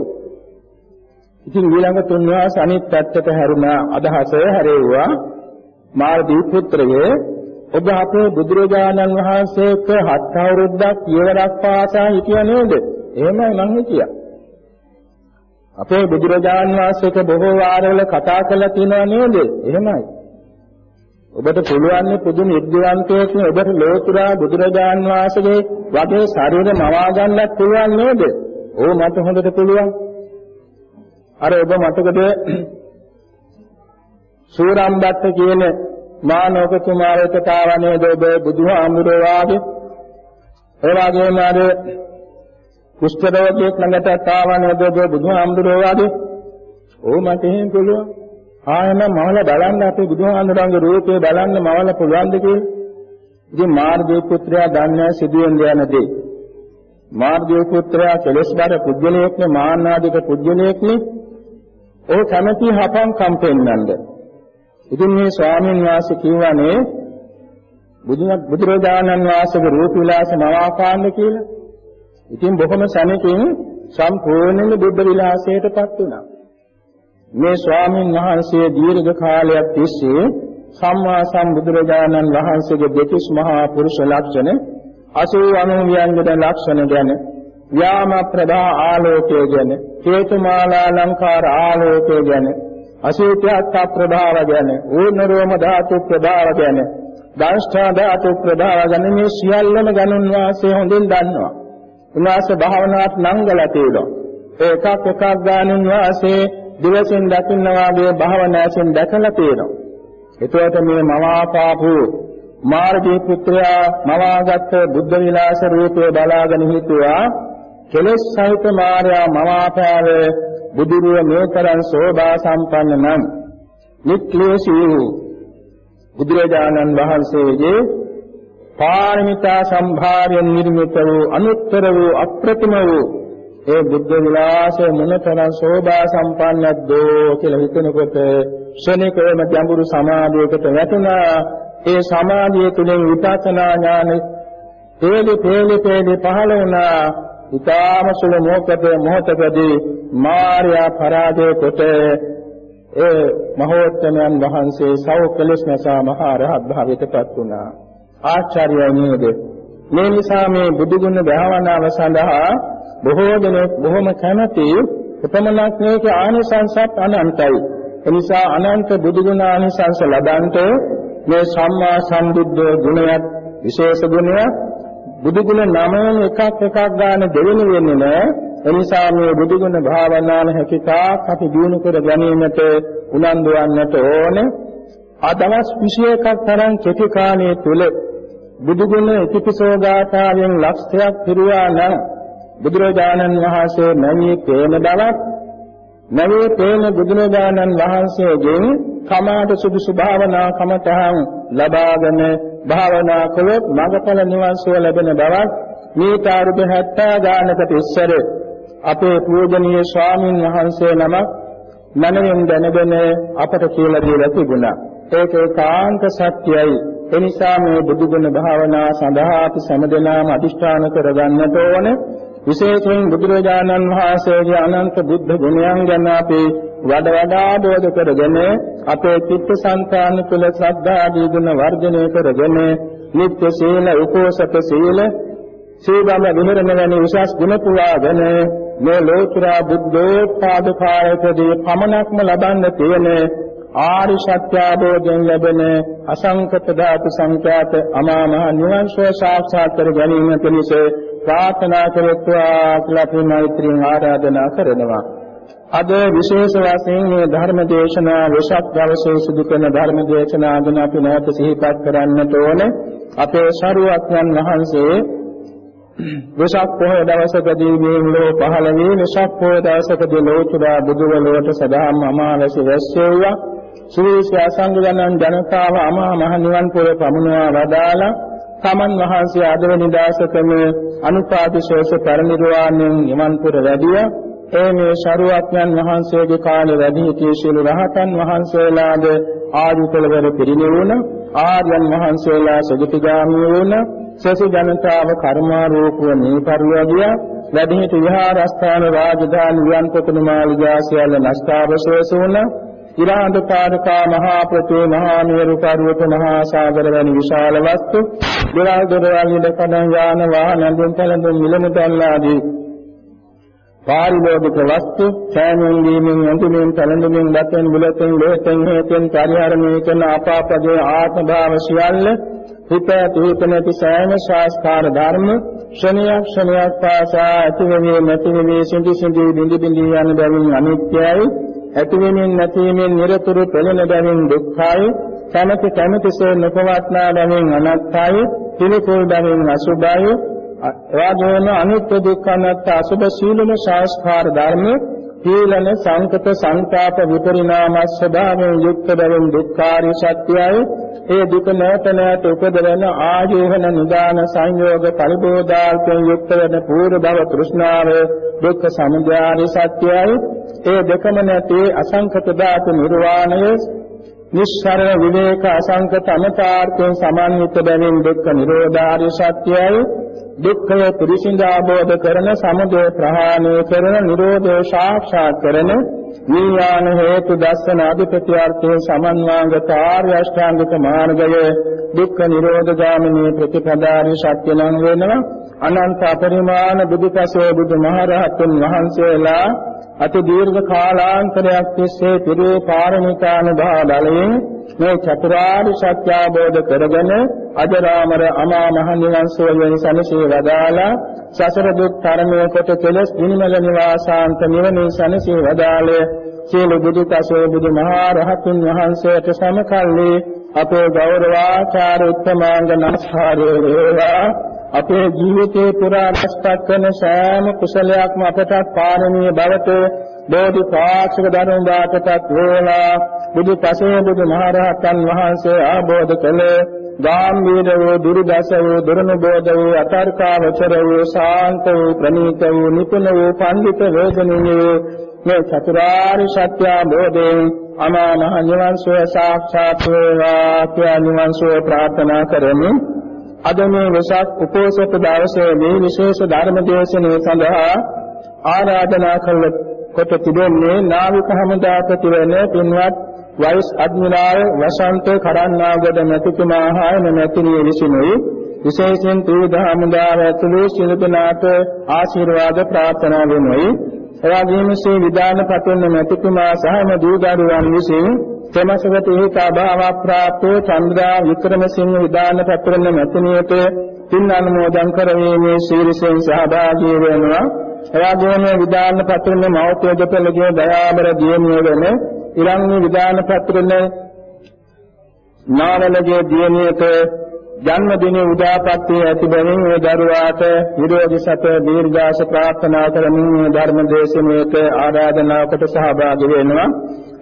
ඉතින් ඊළඟ තුන් මාස අනිත් පැත්තට හැරුණා අදහස හැරෙව්වා මාර්ගී පුත්‍රයේ ඔබ අපේ බුදුරජාණන් වහන්සේක හත් අවුරුද්දක් පියවරක් පාසා හිටියා නේද? එහෙමයි මං හිටියා. අපේ බුදුරජාණන් වහන්සේක බොහෝ වාරවල කතා කළා තියෙනවා නේද? එහෙමයි. ඔබට පුළුවන් පුදුම විද්‍යාවන්තයෙක් නේ ඔබට ලෝතුරා බුදුරජාණන් වහන්සේගේ වගේ ශරීර මවා ගන්නත් පුළුවන් නේද? ඕ මට හොඳට පුළුවන්. අර ඔබ මතකද සූරම්බත්ත කියන මානවක කුමාරයෙකුට ආවනේද ඔබ බුදුහාමුදුරුවෝ වාගේ ඒ වගේම අර කුෂ්ඨ රෝගියෙක් ළඟට ආවනේද ඔබ බුදුහාමුදුරුවෝ වාගේ ඕ මට එහෙම පුළුවන්. ආයෙම මවල බලන්න අපේ බුදුහාමුදුරන්ගේ රූපේ බලන්න මවල පුළුවන්ද කියලා ඉතින් මාර්ගයේ පුත්‍රයා දන්නේ සිදුවෙන් යන දේ. මාර්ගයේ පුත්‍රයා කෙලස් බර පුද්ගලයෙක් නේ මාන්නාදික පුද්ගලයෙක් නේ. ඔය කැමැති හපම් කම්පෙන්නන්නේ ඉතින් මේ ස්වාමීන් වහන්සේ කියවනේ බුදුරජාණන් වහන්සේගේ රූප විලාස නවාකාන්න කියලා. ඉතින් බොහොම සැනකින් සම්පූර්ණයෙන්ම බුද්ධ විලාසයටපත් වුණා. මේ ස්වාමීන් වහන්සේ දීර්ඝ කාලයක් තිස්සේ සම්මා සම්බුදුරජාණන් වහන්සේගේ දෙතිස් මහා පුරුෂ ලක්ෂණ 80 90 ලක්ෂණ ගැන යාම ප්‍රදා ආලෝකය ගැන හේතුමාලා ලංකාර ආලෝකය ගැන අසීත්‍යත් ප්‍රභාව ගැන ඌර්ණරෝම ධාතු ප්‍රභාව ගැන දංෂ්ඨා ධාතු ප්‍රභාව ගැන මේ සියල්ලම ගණන් වාසේ හොඳින් දන්නවා. උන්වහන්සේ භාවනාවට නංගලා තියෙනවා. ඒකක් එකක් ගානන් වාසේ දිවසින් දකින්න වාගේ භාවනාවෙන් දැකලා තියෙනවා. එතකොට මේ මවාපාපු මාර්ගී පුත්‍රයා මවාගත් බුද්ධ විලාස රූපය බලාගෙන හිතුවා කෙලෙස් සහිත මාර්යා මවාපෑවේ බුදුරුව මේතරම් සෝභා සම්පන්න නම් නික්ලේශී වූ බුදුරජාණන් වහන්සේගේ පාරමිතා සම්භාරයෙන් නිර්මිත වූ අනුත්තර වූ අප්‍රතිම වූ ඒ බුද්ධ විලාසය මොනතරම් සෝභා සම්පන්නද්දෝ කියලා හිතනකොට ශනිකවම ගැඹුරු සමාධියකට වැටුණා ඒ සමාධිය තුළින් විපස්සනා ඥාන තේලි තේලි තේලි පහළ වුණා ඊටාම සුළු මොහොතක මොහොතකදී මාර්යා පරාජය කොට ඒ මහෝත්තමයන් වහන්සේ සව කෙලෙස් නැසා මහා රහත් භාවයටපත් වුණා. ආචාර්යයි නේද? මේ නිසා මේ බුදුගුණ භාවනාව සඳහා බොහෝ දෙනෙක් බොහොම කැමැති එපමණක් මේකේ ආනිසංසත් අනන්තයි. එනිසා අනන්ත බුදුගුණ ආනිසංස ලබන්ට මේ සම්මා සම්බුද්ධ ගුණයත් විශේෂ ගුණයක් බුදුගුණ නමයෙන් එකක් එකක් ගන්න දෙවෙනි වෙන්නේ නෑ. එනිසා මේ බුදුගුණ භාවනාන හැකිතාක් අපි දිනු කර ගැනීමට උනන්දු වන්නට ඕනේ. අදවස් 21ක් තරම් කෙටි කාලයේ තුල බුදුගුණ ඉතිපිසෝ ගාථාවෙන් ලක්ෂයක් පිරුවා නම් බුදුරජාණන් වහන්සේ නැමී තේන බවක් නැමී තේන බුදුරජාණන් වහන්සේගෙන් කමාට සුදුසු භාවනා කමතහන් ලබාගෙන භාවනා කළොත් මඟඵල නිවන් සුව ලැබෙන බවක් මේ තාරුක 70 ගානකට ඉස්සර අපේ පූජනීය ස්වාමින් වහන්සේ නමක් මනමින් දැනගෙන අපට කියලා දීලා තිබුණා. ඒක ඒකාන්ත සත්‍යයි. එනිසා මේ බුදුගුණ භාවනා සඳහා අපි සමදෙනාම අදිෂ්ඨාන කරගන්නට ඕනේ. විශේෂයෙන් බුදුරජාණන් වහන්සේගේ අනන්ත බුද්ධ ගුණයන් ගැන අපි වඩ වඩා බෝධ කරගෙන අපේ චිත්තසංතාන තුළ ශ්‍රද්ධා ආදී ගුණ වර්ධනය කරගෙන නිත්‍ය සීල උපෝසත සීල සීබම විහෙරණ වැනි උසස් ගුණ පුරාගෙන මේ ලෝතර බුද්ධෝත්පාද කායකදී පමණක්ම ලබන්න තියෙන ආරි සත්‍ය අවබෝධයෙන් ලැබෙන අසංකත ධාතු සංඛ්‍යාත අමා මහ නිවන් සුව සාක්ෂාත් කර ගැනීම පිණිස ප්‍රාර්ථනා කරත්වා කියලා අපි මෛත්‍රියෙන් ආරාධනා කරනවා අද විශේෂ වශයෙන් මේ ධර්ම දේශනා වෙසක් දවසේ සිදු කරන ධර්ම දේශනා ගැන අපි නැවත සිහිපත් කරන්නට ඕනේ. අපේ ශරුවක්යන් වහන්සේ වෙසක් පොහොය දවසකදී මේ ලෝ පහළ වී වෙසක් පොහොය දවසකදී ලෝතුරා බුදුවලට සදාම් අමාවැසි වැස්සෙව්වා. සුවිසි අසංගයන්න් ජනතාව අමා මහ නිවන් පුර පමුණවා වදාලා තමන් වහන්සේ අදවැනි දාසකම අනුපාතිශේෂ පරිනිර්වාණයෙන් නිවන් පුර වැඩියා. ඒ මේ ශරුවක්ඥන් වහන්සේගේ කාලේ වැඩි සිටි සියලු රහතන් වහන්සේලාද ආදිතලවල පිරිනිවුණ ආර්යයන් වහන්සේලා සුගතිගාමී වුණ. සසු ජනතාව කර්මාරූපව නීපරිවදිය. වැඩි සිටි විහාරස්ථාන රාජධානි වියන්පොකුණු මාලිගා සියල්ල නෂ්ටාවශේෂ වුණ. ඉරාඳ පාරකා මහා ප්‍රතේ මහා මේරු පර්වත මහා සාගර වැනි විශාල වස්තු දෙවල් දොරවල් ඉදකඩම් යාන වාහන දෙන් තලඳුන් මිලමුදල්ලාදී පාරිභෝගික වස්තු සෑමෙන් දීමෙන් අන්තිමෙන් තලඳුමින් දතෙන් බුලතෙන් ලෝතෙන් හේතෙන් පරිහරණය කරන අපාපදේ ආත්ම භාව සියල්ල හිත තුත නැති සෑම ශාස්ත්‍ර ධර්ම ක්ෂණයක් ක්ෂණයක් පාසා ඇතිවෙන්නේ නැතිවෙන්නේ සිඳි සිඳි බිඳි බිඳි යන බැවින් අනිත්‍යයි. ඇතිවෙමින් නැතිවෙමින් නිරතුරු පෙළෙන බැවින් දුක්ඛයි. කැමැති කැමැතිසේ නොපවත්නා බැවින් අනත්තයි පිළිකුල් බැවින් අසුභයි. එවාගේම අනිත්‍ය දුක්ඛ අනාත්ම අසුභ සීලම සංස්කාර ධර්ම හීලන සංකත සංතාප විපරිණාම ස්වභාවයෙන් යුක්ත බැවින් දුක්ඛාරි සත්‍යයයි. ඒ දුක නැවත නැවත උපදවන ආයෝහන නිදාන සංයෝග පරිබෝධාල්පයෙන් යුක්ත වෙන පූර්ව භව තෘෂ්ණාව දුක්ඛ සමුදයාරි සත්‍යයයි. ඒ දෙකම නැති අසංකත ධාතු නිර්වාණය නිස්සරණ විවේක අසංකත අමතාර්ථයෙන් සමන්විත බැවින් දුක්ඛ නිරෝධාරි සත්‍යයයි. දුක්ඛය පිරිසිඳ ආબોධ කරන සමුදය ප්‍රහාණය කරන නිරෝධය සාක්ෂාත් කරන නියාන හේතු දස්සන අධිපත්‍යාර්ථයේ සමන්වාගත ආර්ය අෂ්ටාංගික මාර්ගය දුක්ඛ නිරෝධ ගාමිනී ප්‍රතිපදාරි සත්‍ය නම් වෙනවා. අනන්ත අපරිමාණ බුදුපසෝ බුදුමහරහතුන් වහන්සේලා අති දීර්ඝ කාලාන්තරයක් තිස්සේ පිරේ පාරමිතානුභාව බලයෙන් මේ චතුරාර්ය සත්‍ය අවබෝධ කරගෙන අජරාමර අමා මහ නිවන් සෝයෙන් සනසේ වදාලා සසර දුක් තරණය කොට කෙලස් නිමල නිවාසාන්ත නිවනින් සනසේ වදාළේ. සියලු බුදු කසෝ බුදු මහා රහතුන් වහන්සේට සමකල්ලි අපේ ගෞරවාචාර උත්තමාංග නමස්කාරය වේවා. අපේ ජීවිතේ පුරා රැස්පත් කරන සෑම කුසලයක්ම අපට පාරමී බවට බෝධි පාක්ෂික ධර්ම දාතටත් වේලා බුදු පසේ බුදු මහරහතන් වහන්සේ ආબોධ කළේ ගාම්භීර වූ දුර්දශ වූ දුරනුබෝධ වූ අතර්කාවචර වූ ශාන්ත වූ ප්‍රණීත වූ නිපුණ වූ පඬිත වේදනීය වූ මේ චතුරාර්ය සත්‍ය අවබෝධයෙන් අමා මහ නිවන් සුව සාක්ෂාත් වේවා කියලා නිවන් සුව ප්‍රාර්ථනා කරමි. අද මේ වෙසක් උපෝසත දවසේ මේ විශේෂ ධර්ම දේශනාව සඳහා ආරාධනා කළ කොට තිබෙන්නේ නාවික හමුදාපති වෙන පින්වත් වයිස් අඩ්මිරාල් වසන්ත කරන්නාගොඩ මැතිතුමා හා මැතිණිය විසිනුයි. විශේෂයෙන් ත්‍රිවිධ හමුදාව ඇතුළු සියලු දෙනාට ආශිර්වාද ප්‍රාර්ථනා වෙනුයි. එවාගේම ශ්‍රී විදාන පතුන්න මැතිතුමා සහ දූ දරුවන් විසින් තෙමසකට හේතා භාව ප්‍රාප්තෝ චන්ද්‍රා වික්‍රමසිංහ විදාන පතුන්න මැතිණියට පින් අනුමෝදන් කරවීමේ ශීර්ෂයෙන් සහභාගී වෙනවා. එවාගේම විදාන පතුන්න මෞර්ය දෙපළගේ දයාබර දියණිය වෙන ඉරන්හි විදාන පත්‍රන නාවලගේ දියණියට ජන්මදිනයේ උදාපත් වී ඇති බැවින් ඒ දරුවාට නිරෝගී සත දීර්ඝාස ප්‍රාර්ථනා කරමින් මේ ධර්ම දේශනාවට ආරාධනා කොට සහභාගී වෙනවා.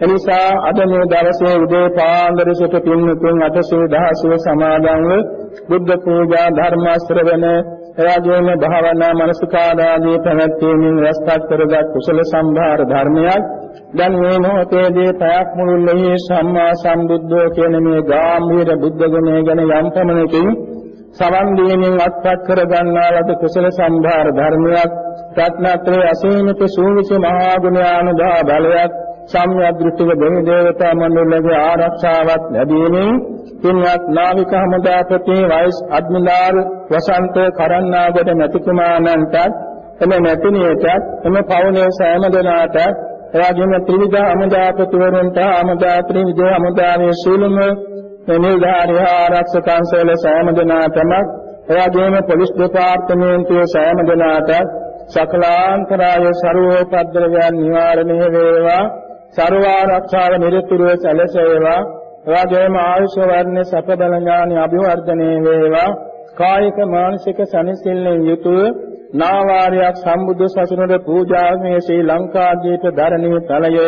එනිසා අද මේ දවසේ උදේ පාන්දර සිට පින්තුන් 810 සමාදන්ව බුද්ධ පූජා ධර්ම ශ්‍රවණ එවාගේම භාවනා මනසකාරාදී පැවැත්වීමෙන් රැස්පත් කරගත් කුසල සම්භාර ධර්මයක් දැන් මේ මොහොතේදී පැයක් මුළුල්ලේ සම්මා සම්බුද්ධෝ කියන මේ ගාම්භීර බුද්ධ ගුණය ගැන යම් පමණකින් සවන් දීමෙන් අත්පත් කර ගන්නා ලද කුසල සම්භාර ධර්මයක් රත්නත්‍රයේ අසීමිත සූවිසි මහා ගුණානුභව බලයක් සම්‍යක් දෘෂ්ටික දෙවි දේවතා මණ්ඩලයේ ආරක්ෂාවක් ලැබීමෙන් පින්වත් නාවික හමුදාපති වයිස් අඩ්මිරාල් වසන්ත කරන්නාගොඩ මැතිතුමාණන්ට එම මැතිණියට එම පවුලේ සෑම දෙනාට එවාගෙම ත්‍රිවිධ අමදාපතවරුන්ට අමදා ත්‍රිවිධ අමදාවේ සූලම නිලධාරී ආරක්ෂකංශවල සෑම දෙනාටම එවාගෙම පොලිස් දෙපාර්තමේන්තුවේ සෑම දෙනාට සකලාන්තරාය ਸਰවෝපද්‍රවයන් නිවාරණය වේවා. ਸਰවාරක්ෂාව නිරතුරුව සැලසේවා. එවාගෙම ආයුෂ වර්ණ සැප බල ඥාන අභිවර්ධනය වේවා. කායික මානසික සනසිල්ලෙන් යුතුව නාවාරයක් සම්බුද්ධ සසුනට පූජාමේ ශ්‍රී ලංකාදීප ධරණී තලය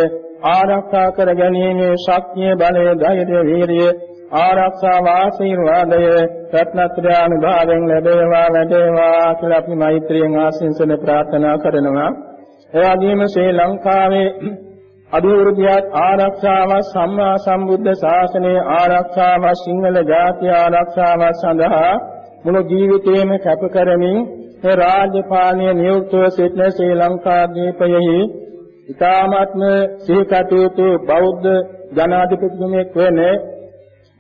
ආරක්ෂා කර ගැනීමේ ශක්තිය බලය ධෛර්ය වීරිය ආරක්ෂා වාසීර්වාදය රත්නත්‍රානුභාවයෙන් ලැබේවා වැඩේවා කියලා අපි මෛත්‍රියෙන් ආශිංසන ප්‍රාර්ථනා කරනවා. එවැගේම ශ්‍රී ලංකාවේ අභිවෘද්ධියත් ආරක්ෂාව සම්මා සම්බුද්ධ ශාසනයේ ආරක්ෂාව සිංහල ජාතිය ආරක්ෂාව සඳහා මුළු ජීවිතේම කැප කරමින් මේ රාජ්‍යපාලනය නියුක්තව සිටින ශ්‍රී ලංකාදීපයෙහි ඉතාමත්ම සිහිකටයුතු බෞද්ධ ජනාධිපතිතුමෙක් වන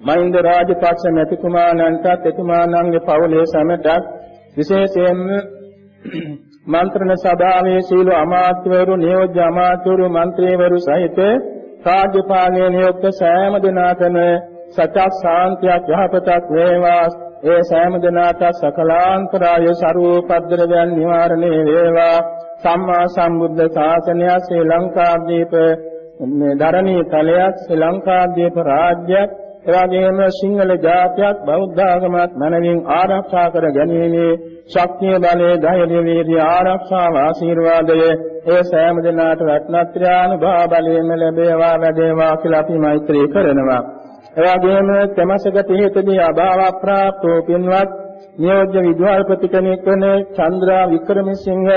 මහින්ද රාජපක්ෂ මැතිතුමාණන්ටත් එතුමාණන්ගේ පවුලේ සැමටත් විශේෂයෙන්ම මන්ත්‍රණ සභාවේ සීල අමාත්‍යවරු නියෝජ්‍ය අමාත්‍යවරු මන්ත්‍රීවරු සහිත රාජ්‍යපාලනය නියුක්ත සෑම දිනකම සත්‍ය ශාන්තියක් යහපතක් වේවා. ඒ සෑම දෙනාට සකලාන්තරාය ਸਰවෝපද්‍රවයන් නිවාරණය වේවා. සම්මා සම්බුද්ධ ශාසනය ශ්‍රී ලංකාදීප මේ ධරණී තලයක් ශ්‍රී ලංකාදීප රාජ්‍යයක් එවැගේම සිංහල ජාතියක් බෞද්ධ ආගමත් මනමින් ආරක්ෂා කර ගැනීමේ ශක්තිය බලය ධෛර්ය වීර්ය ආරක්ෂාව ආශිර්වාදය ඒ සෑම දිනාට රත්නත්‍රානුභව බලයෙන් ලැබේවා වැඩේවා කියලා අපි මෛත්‍රී කරනවා. එවැගේම තෙමසක පිහිටදී අභාව ප්‍රාප්තෝ පින්වත් නියෝජ්‍ය විද්‍යාල්පති කෙනෙක් වන චන්ද්‍රා වික්‍රමසිංහ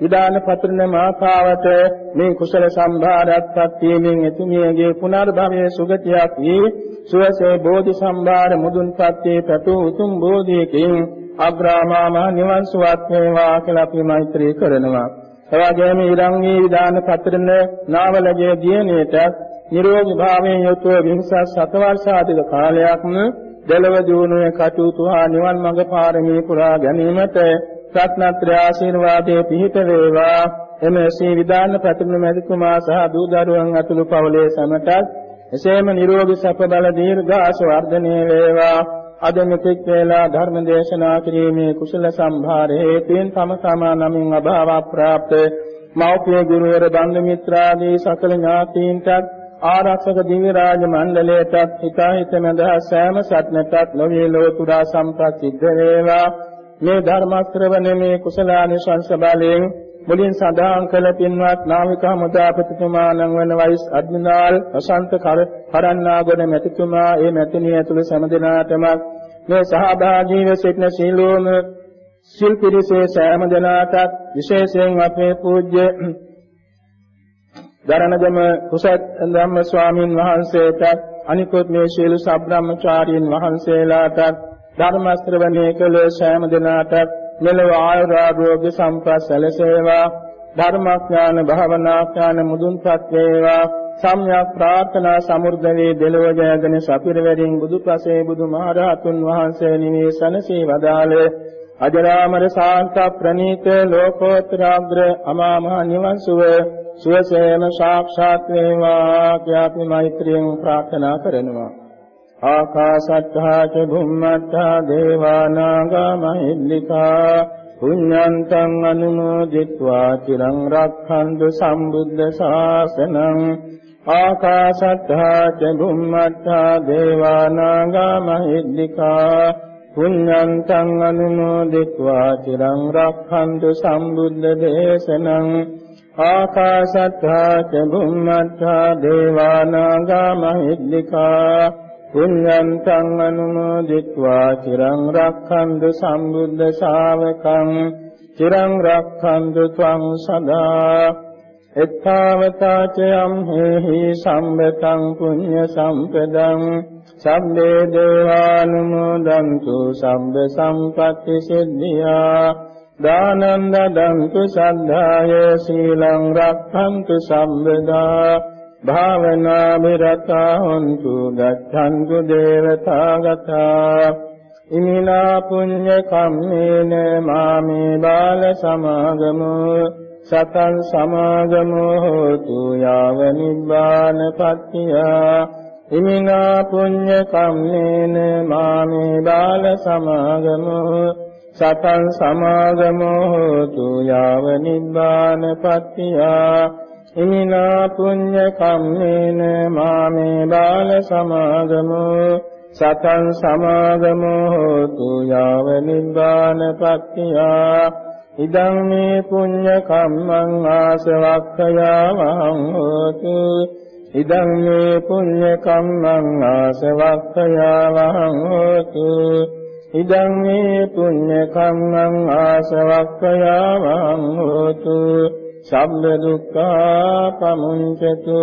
විදාන පත්‍රන මාතාවට මේ කුසල සම්භාරයත් තීමින් එතුමියගේ පුනර්භවයේ සුගතියක් වී සුවසේ බෝධි සම්භාර මුදුන්පත් වේ පැතු උතුම් බෝධියකින් අග්‍රාමාම නිවන් සුවත් වේවා කියලා අපි මෛත්‍රී කරනවා. එවැගේම ඊළඟේ විදාන පත්‍රන නාවලගේ දියණියට නිරෝගී භාවයෙන් යුතුව විංශ සතවර්ෂාධික කාලයක්ම දෙලව දිනුවේ කටයුතු හා නිවන් මඟ පාරමී පුරා ගැනීමට රත්නත්‍රය ආශිර්වාදයේ පිහිට වේවා. එමෙසේ විදාන ප්‍රතිම මැදිතුමා සහ දූ දරුවන් ඇතුළු පවුලේ සමටත් එසේම නිරෝගී සැප බල දීර්ඝාස වර්ධනය වේවා. අද මෙතෙක් වේලා ධර්ම දේශනා කිරීමේ කුසල සම්භාර හේතුවෙන් තම තමා නමින් අභාව ප්‍රාප්ත. මෞපිය ගුරුවර බන්දු මිත්‍රාදී සකල ඥාතීන්ටත් ආරක්ෂක දිව්‍ය රාජ මණ්ඩලයටත් හිතාහිත මැද සෑම සත්නටත් ලෝකේ ලෝතුරා සම්පත් සිද්ධ වේවා. මේ ධර්ම ශ්‍රවණමේ කුසලානිසංස බලයෙන් මුලින් සඳහන් කළ පින්වත් නාවික හමුදාපතිතුමාණන් වන වයිස් අඩ්මිරාල් ප්‍රශාන්ත කරන්නාගොඩ මැතිතුමා ඒ මැතිණිය ඇතුළු සෑම දෙනාටම මේ සහභාගීව සිටින සීලෝම සිල් පිරිසේ සෑම දෙනාටත් විශේෂයෙන් අපේ පූජ්‍ය දරණගම කුසත් ධම්ම ස්වාමින් වහන්සේටත් අනිකුත් මේ ශීල සබ්‍රාහ්මචාරීන් වහන්සේලාටත් ධර්ම ශ්‍රවණය කළ සෑම දිනාටත් මෙලොව ආයුරාෝග්‍ය සම්පත් සැලසේවා. ධර්මඥාන භාවනාඥාන මුදුන්පත් වේවා. සම්්‍යක් ප්‍රාර්ථනා සමුර්ධ වේ දෙලොව ජයගෙන සපිරවැරින් බුදුපසේ බුදුමහරහතුන් වහන්සේ නිවේසනසී වදාළේ. අජරාමර සාන්ත ප්‍රණීත ලෝකෝත්තරාග්‍ර අමා මහ නිවන් සුව. සුවසේම සාක්ෂාත් වේවා කියා අපි මෛත්‍රියෙන් ප්‍රාර්ථනා කරනවා. ආකාශත්තා ච භුම්මත්තා දේවානාගා මහිද්దికා පුඤ්ඤන්තං අනුමෝදිත්වා චිරං රක්ඛන්තු සම්බුද්ධ ශාසනං ආකාශත්තා ච භුම්මත්තා දේවානාගා මහිද්దికා පුඤ්ඤන්තං අනුමෝදිත්වා චිරං රක්ඛන්තු සම්බුද්ධ දේශනං ආකාශත්තා ච බුම්මත්තා දේවානාගා මහිද්దికා පුඤ්ඤන්තං අනුමෝදිත्वा চিරං රක්ඛන්තු සම්බුද්ධ ශාවකං চিරං රක්ඛන්තු ත්වං සදා එත්තාවතා ච අම්හෙහි සම්බතං පුඤ්ඤ සම්පදං සම්මේ දේවානුමෝදන්තු සම්බ සම්පත්‍ති සිද්ධියා දානන්ද දන්තු සද්ධාය සීලං රක්ඛන්තු සම්බදා භාවනා විරතා හොන්තු ගච්ඡන්තු දේවතාගතා ඉමිනා පුඤ්ඤ කම්මේන මාමේ බාල සමාගමෝ සතං සමාගමෝ හෝතු යාව නිබ්බාන පත්තියා ඉමිනා පුඤ්ඤ කම්මේන මාමේ බාල සමාගමෝ සතං සමාගමෝ හෝතු යාව නිබ්බානපත්තියා ඉමිනා පුඤ්ඤ කම්මේන මාමේ බාල සමාගමෝ සතං සමාගමෝ හෝතු යාව නිබ්බානපත්තියා ඉදං මේ පුඤ්ඤ කම්මං ආසවක්ඛයා වහං හෝතු ඉදං මේ පුඤ්ඤ කම්මං ආසවක්ඛයා වහං හෝතු ඉදං මේ පුඤ්ඤ කම්මං ආසවක්ඛයා වහං හෝතු සම්බ දුක්ඛා පමුංචතු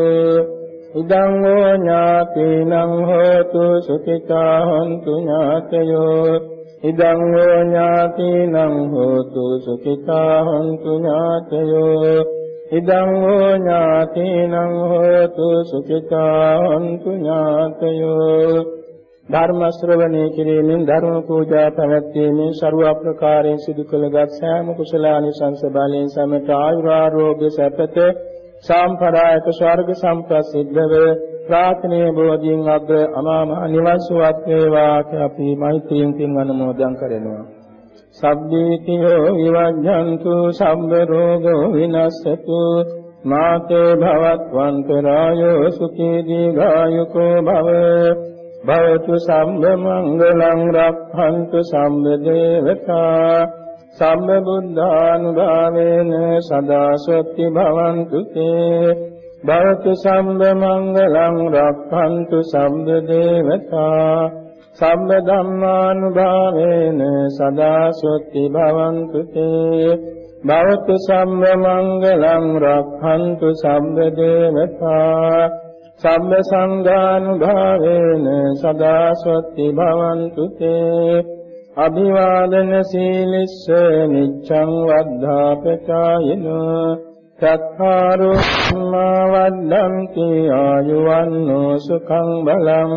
ඉදං හෝ ඥාතිනං හෝතු සුඛිතා හොන්තු ඥාතයෝ ඉදං හෝ ඥාතිනං හෝතු සුඛිතා හොන්තු ඥාතයෝ ඉදං හෝ ඥාතිනං හෝතු සුඛිතා හොන්තු ඥාතයෝ ධර්ම ශ්‍රවණය කිරීමෙන් ධර්ම පූජා පැවැත්වීමෙන් ਸਰව ප්‍රකාරයෙන් සිදු කළගත් සෑම කුසලානිසංස බලයෙන් සමට ආයුරාරෝග්‍ය සැපත සාම්ප්‍රදායක ස්වර්ග සම්ප්‍රසිද්ධව ප්‍රාර්ථනීය බෝධින් අග්‍ර අමාම නිවන් සුවත් වේවා අපි මෛත්‍රියෙන් පින් අනුමෝදන් කරනවා. සබ්බීතියෝ විවජ්ජන්තු සම්බ රෝගෝ විනස්සතු මාතේ භවත්වන්තරායෝ සුඛී දීඝායුකෝ භව. භවතු සම්බ මංගලං රක්ඛන්තු සම්බ දේවතා සම්බ බුද්ධානුභාවේන සදා සොත්ති භවන්තු තේ භවතු සම්බ මංගලං රක්ඛන්තු සම්බ දේවතා සම්බ ධම්මානුභාවේන සදා සොත්ති භවන්තු තේ භවතු සම්බ මංගලං රක්ඛන්තු සම්බ දේවතා සම්ම සංඝානුභාවේන සදා සොත්ති භවන්තු තේ. අභිවාදන සීලිස්ස නිච්ඡං වද්ධාපචායන. චක්ඛාරෝ සම්මා වද්දන්ති ආයුවන්නෝ සුඛං බලං.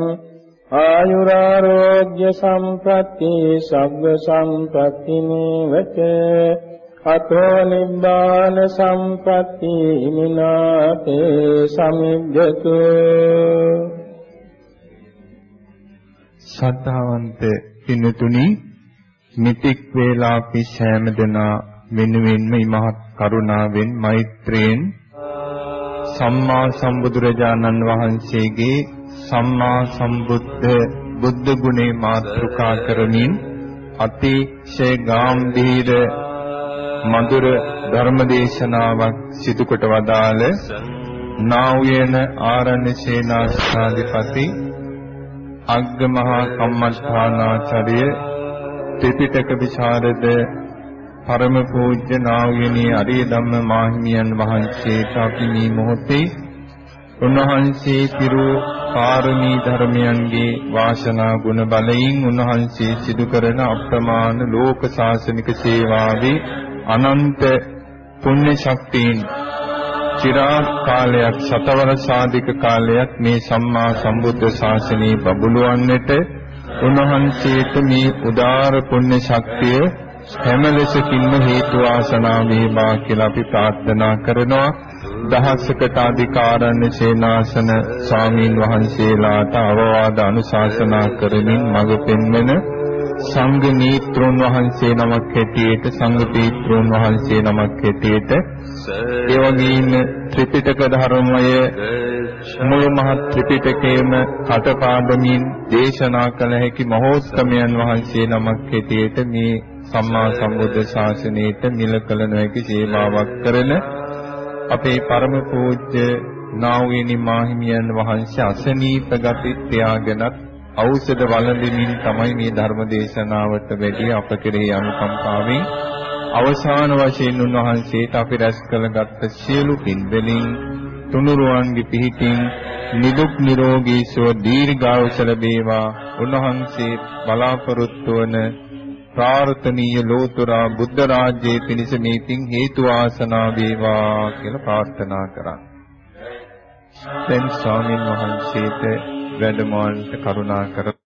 ආයුරාරෝග්‍ය සම්පatti සග්ග සම්පatti නේවචේ අතෝ නිබ්බාන සම්පatti හිමිනාතේ සමිද්දතු. ශ්‍රද්ධාවන්ත පින්තුනි මිතික් වේලා අපි සෑම දෙනා වෙනුවෙන්ම මහත් කරුණාවෙන් මෛත්‍රියෙන් සම්මා සම්බුදුරජාණන් වහන්සේගේ සම්මා සම්බුද්ධ බුද්ධ ගුණේ මාතෘකා කරමින් අතිශය ගාම්භීර මధుර ධර්මදේශනාවක් සිදු කොට වදාළ නා වූයන ආරණ්‍ය සේනාසනාධිපති අග්ගමහා කම්මස්ථානාචාර්ය ත්‍රිපිටක විචාරද පරම පූජ්‍ය නා වූයනී අරිය ධම්ම මාහිමියන් වහන්සේට අපි මේ මොහොතේ උන්වහන්සේ පිරු කාරුණී ධර්මයන්ගේ වාසනා ගුණ බලයෙන් උන්වහන්සේ සිදු කරන අප්‍රමාණ ලෝක ශාසනික සේවාවේ අනන්ත පුණ්‍ය ශක්තියින් চিරාත් කාලයක් සතවරසාධික කාලයක් මේ සම්මා සම්බුද්ධ ශාසනයේ බබළුවන්නට උන්වහන්සේට මේ උදාර පුණ්‍ය ශක්තිය හැම ලෙසකින්ම හේතු වාසනා වේවා කියලා අපි ප්‍රාර්ථනා කරනවා. දහසකට අධිකාරණ්‍ය සේනාසන ස්වාමීන් වහන්සේලාට අවවාද අනුශාසනා කරමින් මඟ පෙන්වන සංඝ නීත්‍රෝන් වහන්සේ නමක් හැටියට සංඝ පීත්‍රෝන් වහන්සේ නමක් හැටියට ඒ වගේම ත්‍රිපිටක ධර්මය මුළු මහත් ත්‍රිපිටකයේම කටපාඩමින් දේශනා කළ හැකි මහෝත්සමයන් වහන්සේ නමක් හැටියට මේ සම්මා සම්බුද්ධ ශාසනයට මිල කළ නොහැකි සේවාවක් කරන අපේ පරම පූජ්‍ය නාවේනි මාහිමියන් වහන්සේ අසනීප ගති ත්‍යාගනත් ඖෂධ වළඳමින් තමයි මේ ධර්ම දේශනාවට වැඩි අප කෙරෙහි අනුකම්පාවෙන් අවසාන වශයෙන් උන්වහන්සේට අපි රැස් කළගත් සියලු පින් වලින් තුනුරුවන්ගේ පිහිටින් නිදුක් නිරෝගී සුව දීර්ඝායුෂ ලැබේවා උන්වහන්සේ බලාපොරොත්තු වන ප්‍රාර්ථනීය ලෝතුරා බුද්ධ රාජ්‍යයේ පිණිස මේ පින් හේතු ආසනා වේවා කියලා ප්‍රාර්ථනා කරා. දැන් ස්වාමින් වහන්සේට වැඩමවන්නට කරුණා කර